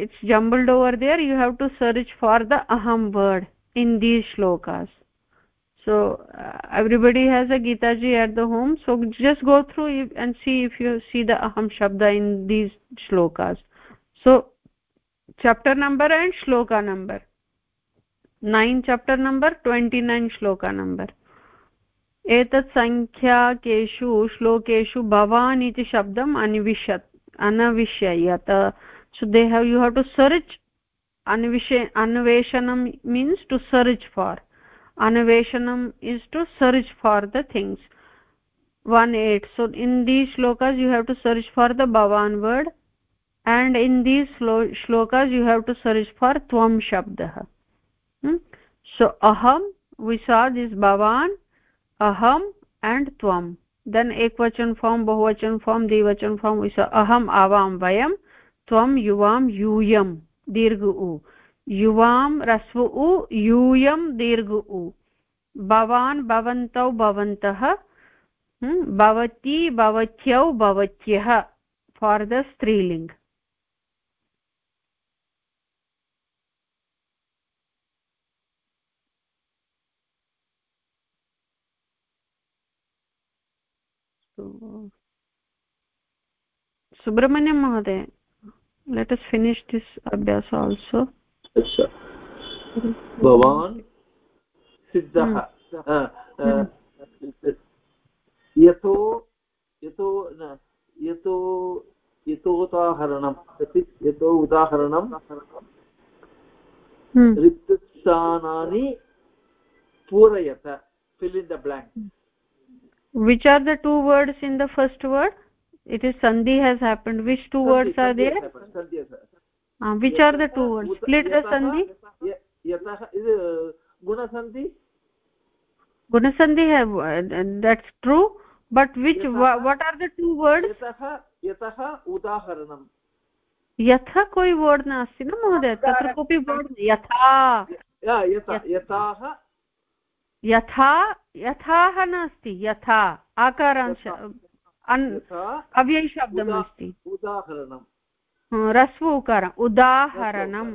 Speaker 1: it's jumbled over there you have to search for the aham word in these shloka so everybody has a Gitaji at the home so just go through and see if you see the aham shabd in these shlokas so chapter number and shloka number nine chapter number twenty nine shloka number एतत् सङ्ख्याकेषु श्लोकेषु भवान् इति शब्दम् अनिविशत् अनविषयत so they have you have to search anveshanam means to search for anveshanam is to search for the things 1 8 so in these shlokas you have to search for the bhavan word and in these shlokas you have to search for tvam shabdah सो अहं विशाद् is भवान् अहम् and त्वं then एकवचन form बहुवचन form द्विवचन form अहम् आवाम वयम त्वं युवां यूयं दीर्घ उ युवां रस्व उ यूयं दीर्घ उ भवान् भवन्तौ भवन्तः भवती भवत्यौ भवत्यः फार् द स्त्रीलिंग subramanyam mahoday let us finish this abhyas also
Speaker 2: yes sir bhavan siddhah यतो यतो यतो यतोदाहरणं यतो उदाहरणं रिक्तस्थानानि पूरयत fill in the blank
Speaker 1: which are the two words in the first word it is sandhi has happened which two sandhi, words are there
Speaker 2: sandhi has uh,
Speaker 1: which yata, are the two words split yata, the
Speaker 2: sandhi yatah is guna sandhi
Speaker 1: guna sandhi have uh, that's true
Speaker 2: but which yata, what are the two words yatah yatah udaharanam
Speaker 1: यथा कोऽपि word नास्ति न महोदय तत्र कोऽपि word यथा
Speaker 2: यथाः
Speaker 1: यथा यथाः नास्ति यथा आकारांश अव्ययशब्दमस्ति उदाहरणं रस्व उकार उदाहरणम्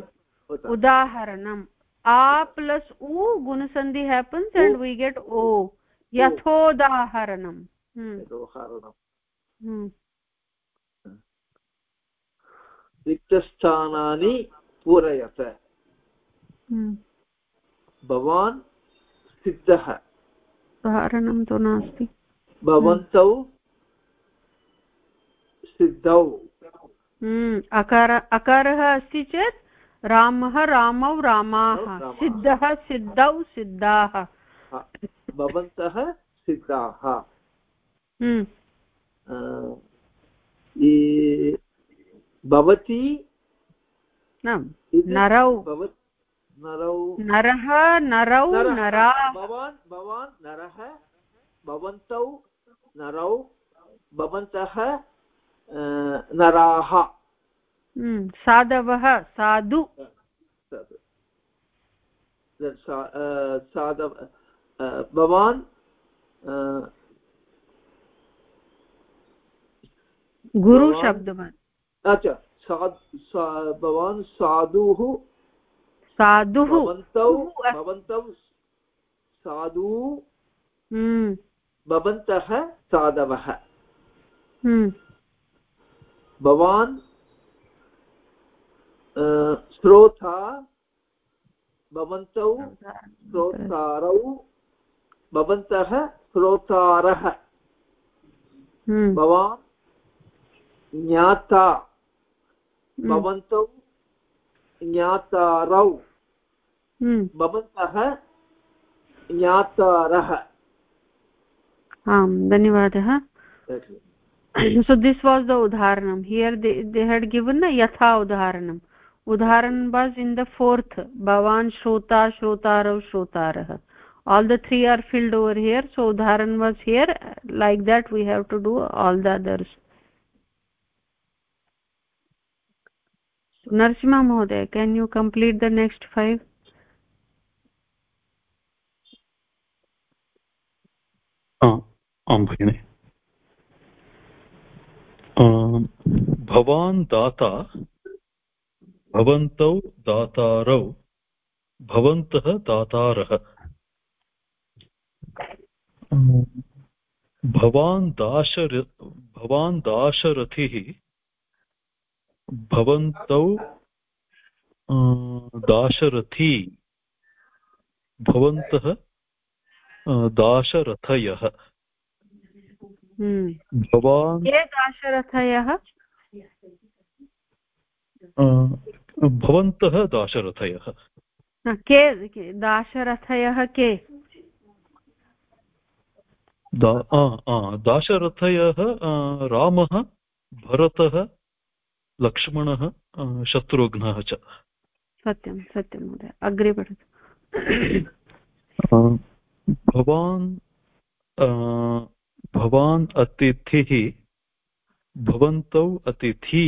Speaker 1: उदाहरणम् आ प्लस् उ गुणसन्धि हेपन्स् एण्ड् वी गेट् ओ यथोदाहरणम् हम्म। हम्म।
Speaker 2: रिक्तस्थानानि पूरयत हम्म। भवान् सिद्धः भवन्तौ सिद्धौ
Speaker 1: हम्म, अकार अकारः अस्ति चेत् रामः रामौ रामाः सिद्धः सिद्धौ सिद्धाः
Speaker 2: भवन्तः सिद्धाः हम्म। भवती नरौ नरौ नरः
Speaker 1: नरौ नरा
Speaker 2: भवान् भवान् नरः भवन्तौ नरौ भवन्तः नराः
Speaker 1: हम्म, साधवः साधु
Speaker 2: साधव भवान्
Speaker 1: गुरु शब्दवान्
Speaker 2: अच्छा साधु भवान् साधुः साधुः भवन्तौ भवन्तौ साधु हम्म। भवन्तः साधवः हम्म। भवान् श्रोता भवन्तौ श्रोतारौ भवन्तः श्रोतारः हम्म। भवान् ज्ञाता हम्म। भवन्तौ ज्ञातारौ हम्म। भवन्तः ज्ञातारः
Speaker 1: आं धन्यवादः so this was the udharanam here they, they had given na yatha udharanam udharan was in the fourth bhavan shrota shrotarav shrotarah all the three are filled over here so udharan was here like that we have to do all the others narsimha mohoday can you complete the next five
Speaker 4: आं भगिनि Um, भवान् दाता भवन्तौ दातारौ भवन्तः दातारः um, भवान् दाशर भवान् दाशरथिः भवन्तौ uh, Dasharathi भवन्तः uh, दाशरथयः भवान्
Speaker 3: के दाशरथयः
Speaker 4: भवन्तः दाशरथयः
Speaker 1: के दाशरथयः के
Speaker 4: दाशरथयः रामः भरतः लक्ष्मणः शत्रुघ्नः च सत्यं
Speaker 1: सत्यं महोदय अग्रे पठतु
Speaker 4: भवान् भवान् अतिथिः भवन्तौ अतिथि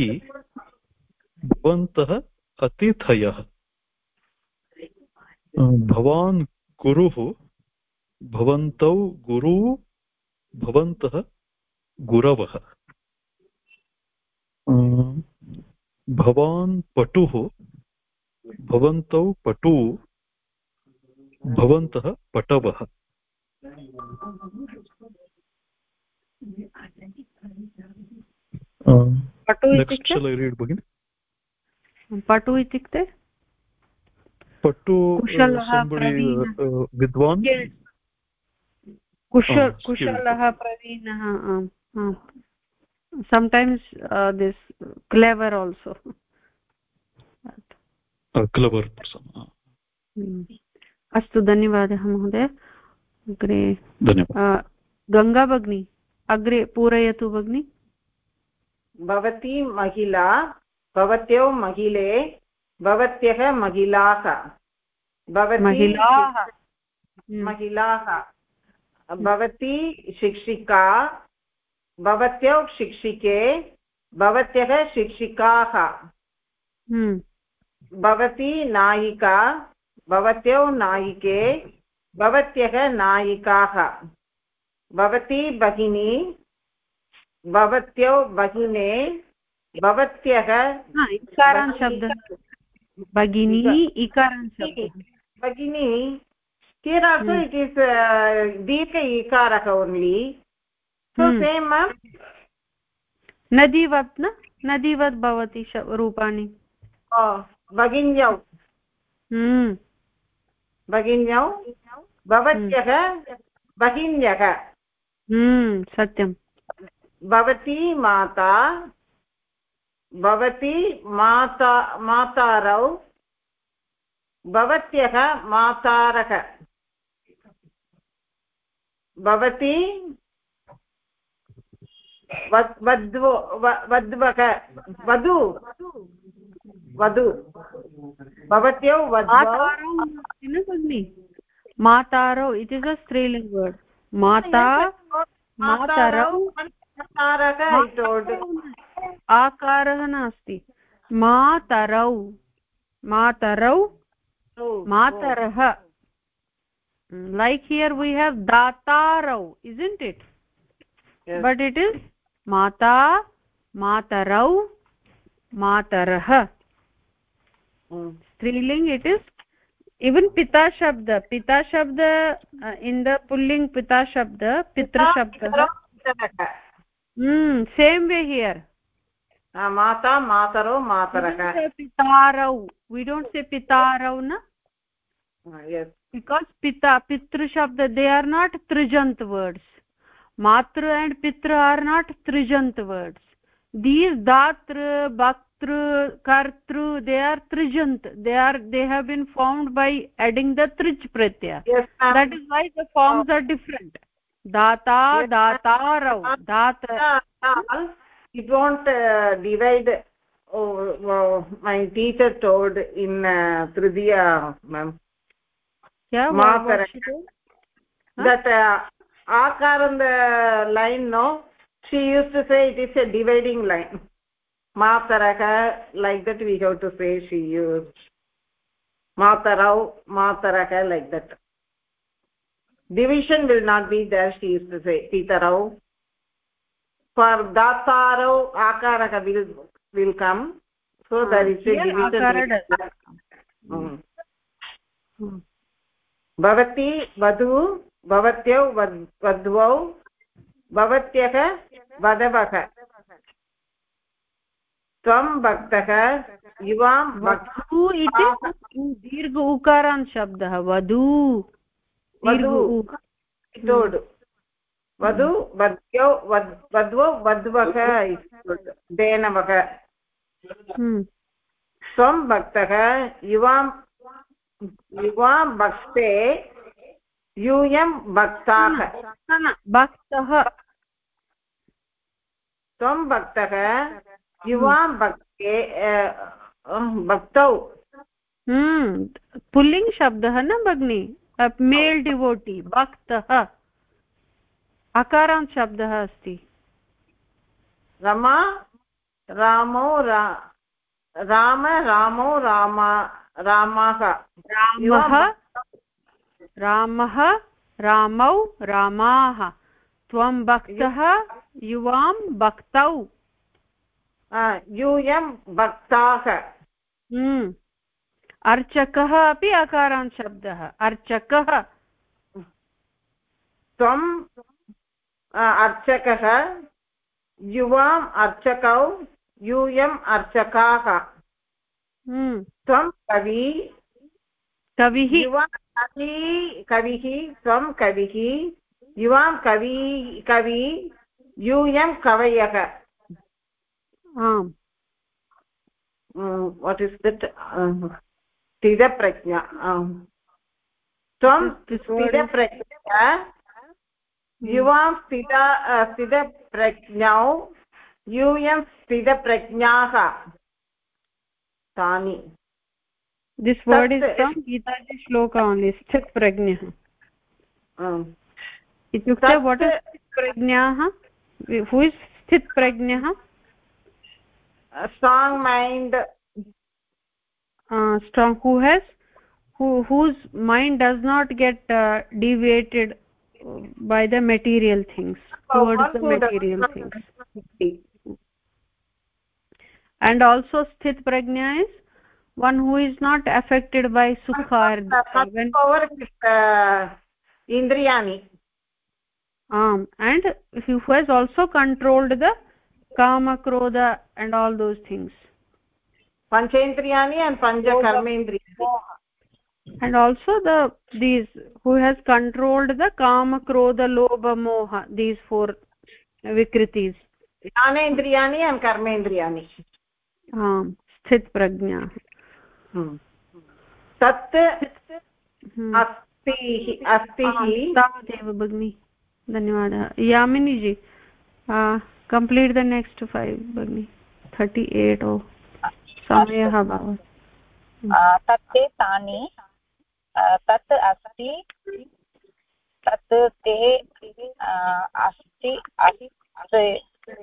Speaker 4: भवन्तः अतिथयः भवान् गुरुः भवन्तौ गुरु भवन्तः गुरवः भवान् पटुः भवन्तौ पटु भवन्तः पटवः हाँ। पटु इत्युक्ते
Speaker 1: पटु इत्युक्ते
Speaker 4: पटु विद्वान् कुशल हाँ, कुशलः
Speaker 1: प्रवीणः sometimes uh, this clever also
Speaker 4: a clever person हाँ।
Speaker 1: हम्म। अस्तु धन्यवादः महोदय अग्रे धन्यवादः गङ्गा अग्रे पूरयतु भगिनि
Speaker 3: भवती महिला भवत्यौ महिले भवत्यः महिलाः महिलाः हम्म। महिलाः भवती शिक्षिका भवत्यौ शिक्षिके भवत्यः शिक्षिकाः हम्म। भवती नायिका भवत्यौ नायिके भवत्यः नायिकाः भवती भगिनी भवत्यौ भगिने भवत्यः इकारान् भगिनी इकारान् भगिनी here also hmm. it is uh, only so hmm. same ma'am
Speaker 1: नदीवत् न नदीवत् भवति रूपाणि भगिन्यौ हम्म।
Speaker 3: भगिन्यौ हम्म। भवत्यः भगिन्यः
Speaker 1: हम्म, सत्यं
Speaker 3: भवती माता भवती माता मातारौ भवत्यः मातारः भवती वध्वो वध्वः वधु वधु भवत्यौ वध्वौ
Speaker 1: मातारौ इट् इस् अ स्त्रीलिङ्ग् वर्ड् माता
Speaker 3: मातरौ
Speaker 1: आकारः नास्ति मातरौ मातरौ
Speaker 3: मातरः
Speaker 1: लैक् हियर् वी हेव् दातारौ is इण्ट् it but it is माता मातरौ मातरः
Speaker 3: hmm.
Speaker 1: स्त्रीलिङ्ग् इट् इस् इवन् पिता शब्द पिता शब्द इन् द पुल्लिङ्ग् पिता शब्द पितृशब्द सेम् वे हियर्
Speaker 3: माता मातरौ मातरः पितारौ वि डोण्ट् से
Speaker 1: पितारौ न बिकास् पिता पितृशब्द दे आर् नाट् त्रिजन्त् वर्ड्स् मातृ एण्ड् पितृ आर् नाट् त्रिजन्त् वर्ड्स् दीस् दातृ भक्त kartru they are trijant they are they have been formed by adding the trij pratyaya yes, that is why the forms are different
Speaker 3: data yes, datarau
Speaker 1: data
Speaker 3: It will not uh, divide oh, oh, my teacher told in uh, ma'am yeah what, she told? that uh, akar on the line no she used to say it is a dividing line mataraha like that we have to say she used matarau mataraha like that division will not be there she used to say pitarau for datarau akaraha will will come so there is a division भवती वधु भवत्यौ वध्वौ भवत्यः वधवः त्वं भक्तः युवां वधु इति
Speaker 1: दीर्घ उकारान् शब्दः वधू वधूडु
Speaker 3: वधु वध्यो वध्वो वध्वः धेनवः हम्म। त्वं भक्तः युवां युवां भक्ते यूयं भक्ताः भक्तः त्वं भक्तः युवां हम्म। भक्ते भक्तौ हम्म,
Speaker 1: पुल्लिङ्ग् शब्दः न भगिनि मेल् डिवोटि भक्तः अकारान् शब्दः अस्ति
Speaker 3: रमा रामौ राम रामौ रामा रामाः
Speaker 1: रामः रामौ रामाः त्वं भक्तः युवां भक्तौ यूयं भक्ताः हम्म। अर्चकः अपि अकारान् शब्दः अर्चकः
Speaker 3: त्वं अर्चकः युवाम् अर्चकौ यूयम् अर्चकाः हम्म। त्वं कवि कविः कवि कविः त्वं कविः युवां कवि कवि यूयं कवयः आम् वाट् इस् दट् स्थिरप्रज्ञा त्वं स्थिरप्रज्ञा युवां स्थिता स्थित स्थितप्रज्ञौ यूयं स्थितप्रज्ञाः तानि this word is from
Speaker 1: shloka only स्थित् प्रज्ञः इत्युक्ते वट् इस् प्रज्ञाः हू इस् स्थित् प्रज्ञः
Speaker 3: strong mind
Speaker 1: uh, strong who has who whose mind does not get uh, deviated uh, by the material things towards the material things and also sthit prajna is one who is not affected by sukha or
Speaker 3: when over uh, indriyani
Speaker 1: um and who has also controlled the kama krodha and all those things panchendriyani and panja karmendriya and also the these who has controlled the kama krodha lobha moha these four vikritis
Speaker 3: janendriyani ज्ञानेन्द्रियाणि अहं कर्मेन्द्रियाणि
Speaker 1: आम् स्थित् प्रज्ञा
Speaker 3: तत् अस्ति अस्ति तावदेव भगिनि
Speaker 1: धन्यवादः Yaminiji complete the next five भगिनि थर्टि एट् ओ समयः अभवत्
Speaker 3: तत् तानि तत् अस्ति तत् ते अस्ति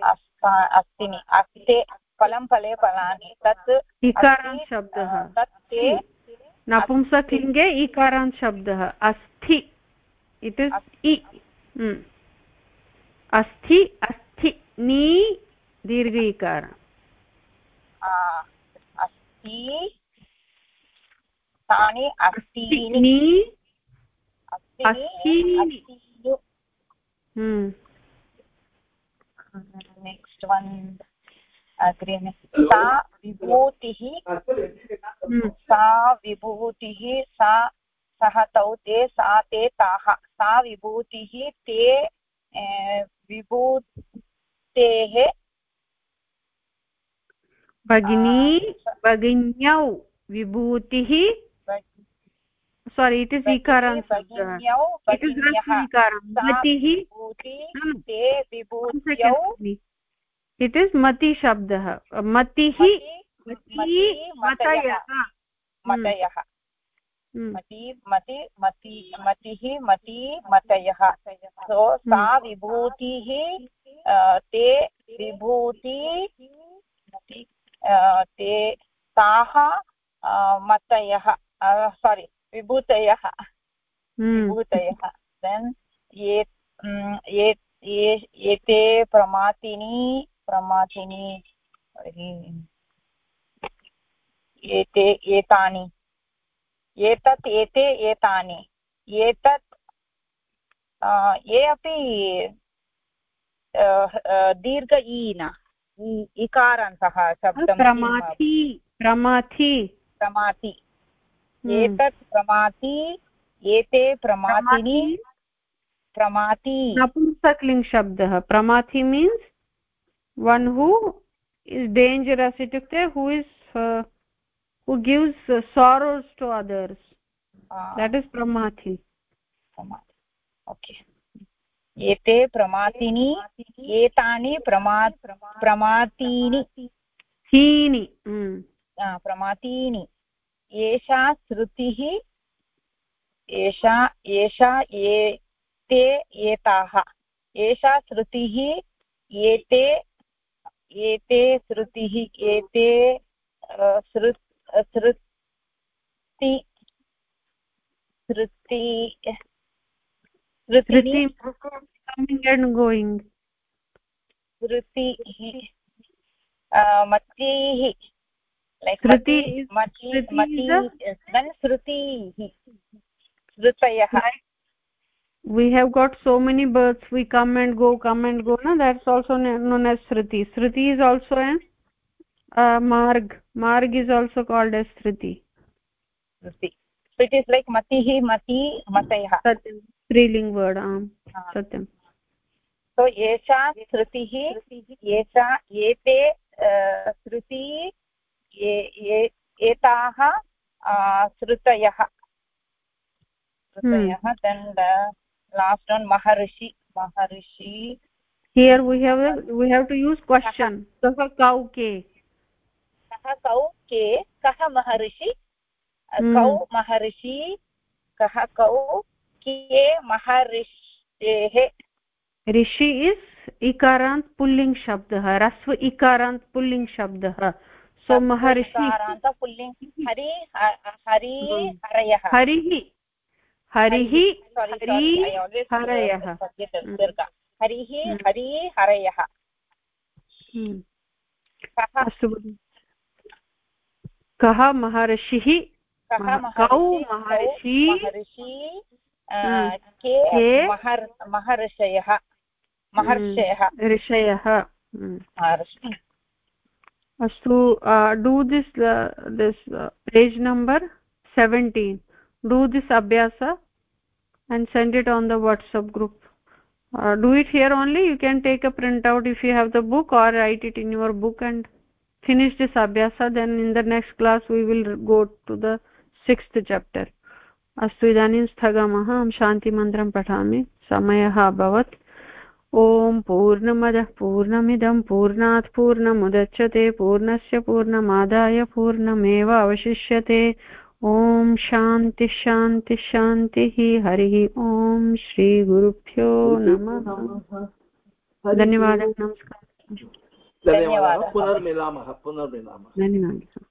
Speaker 3: अस्ति अस्ति फलं फले फलानि तत् इकारान् शब्दः तत् ते
Speaker 1: नपुंसकलिङ्गे इकारान् शब्दः अस्ति इति
Speaker 3: हम्म।
Speaker 1: अस्ति नी दीर्घीकार
Speaker 3: इकार हम्म। वन् अग्रिमे सा विभूतिः हम्म। सा विभूतिः सा सः तौ ते सा ते ताः सा विभूतिः ते विभू भगिनीतेः
Speaker 1: भगिनी भगिन्यौ विभूतिः सोरि इति स्वीकारं इति मतिशब्दः मतिः
Speaker 3: hmm. मतयः हम्म। मती मति मति मतिः मति मतयः सो सा हम्म। विभूतिः ते विभूति ते ताः मतयः सारि विभूतयः हम्म। विभूतयः देन् ये एते प्रमातिनी प्रमातिनी एते एतानि एतत् एते एतानि एतत् ये अपि दीर्घ ईन इकारान्तः शब्दं
Speaker 1: प्रमाति एतत्
Speaker 3: प्रमाति एते प्रमातिनि प्रमाति
Speaker 1: नपुंसकलिङ्ग् शब्दः प्रमाति means one who is dangerous इत्युक्ते who is who gives uh, sorrows to
Speaker 3: others ah. that is pramati pramati okay एते प्रमातिनि एतानि प्रमा प्रमातीनि हीनि प्रमातीनि एषा श्रुतिः एषा एषा एते एताः एषा श्रुतिः एते एते श्रुतिः एते श्रुत् धृति धृति धृति coming
Speaker 1: and going
Speaker 3: धृतिः मतीः like mati mati mati then shrutihi shrutayah
Speaker 1: we have got so many births we come and go come and go no that's also known as shruti shruti is also an uh, marg marg is also called as sruti
Speaker 3: sruti so it is like matihi mati matayah satyam
Speaker 1: striling word um
Speaker 3: uh, satyam so esha srutih esha ete sruti एताः श्रुतयः
Speaker 1: श्रुतयः
Speaker 3: then last ओन् महर्षि महर्षि
Speaker 1: here we have we have to use question कः कौ के
Speaker 3: कः कौ के कः महर्षि हम्म। कौ महर्षि कः कौ के महर्षेः
Speaker 1: ऋषि इस् इकारान्त पुल्लिङ्ग् शब्दः रस्व इकारान्त पुल्लिङ्ग् शब्दः सो महर्षि
Speaker 3: पुल्लिङ्ग् हरि हरि हम्म। हरयः हरिः
Speaker 1: हरिः हम्म।
Speaker 3: हरि हरयः हरिः हरि हरयः
Speaker 1: कः महर्षिः
Speaker 3: कौ महर्षि के महर्षयः महर्षयः
Speaker 1: ऋषयः अस्तु do this this page number seventeen do this अभ्यास and send it on the whatsapp group uh, do it here only you can take a printout if you have the book or write it in your book and finish this abhyasa then in the next class we will go to the sixth chapter अस्तु इदानीं स्थगामः अहं शान्तिमन्त्रं पठामि समयः अभवत् ॐ पूर्णमदः पूर्णमिदं पूर्णात् पूर्णमुदच्छते पूर्णस्य पूर्णमादाय पूर्णमेव अवशिष्यते ॐ शान्तिः शान्तिः शान्तिः हरिः ॐ श्रीगुरुभ्यो नमः
Speaker 2: धन्यवादः नमस्कारः धन्यवादः पुनर्मिलामः पुनर्मिलामः
Speaker 3: धन्यवादः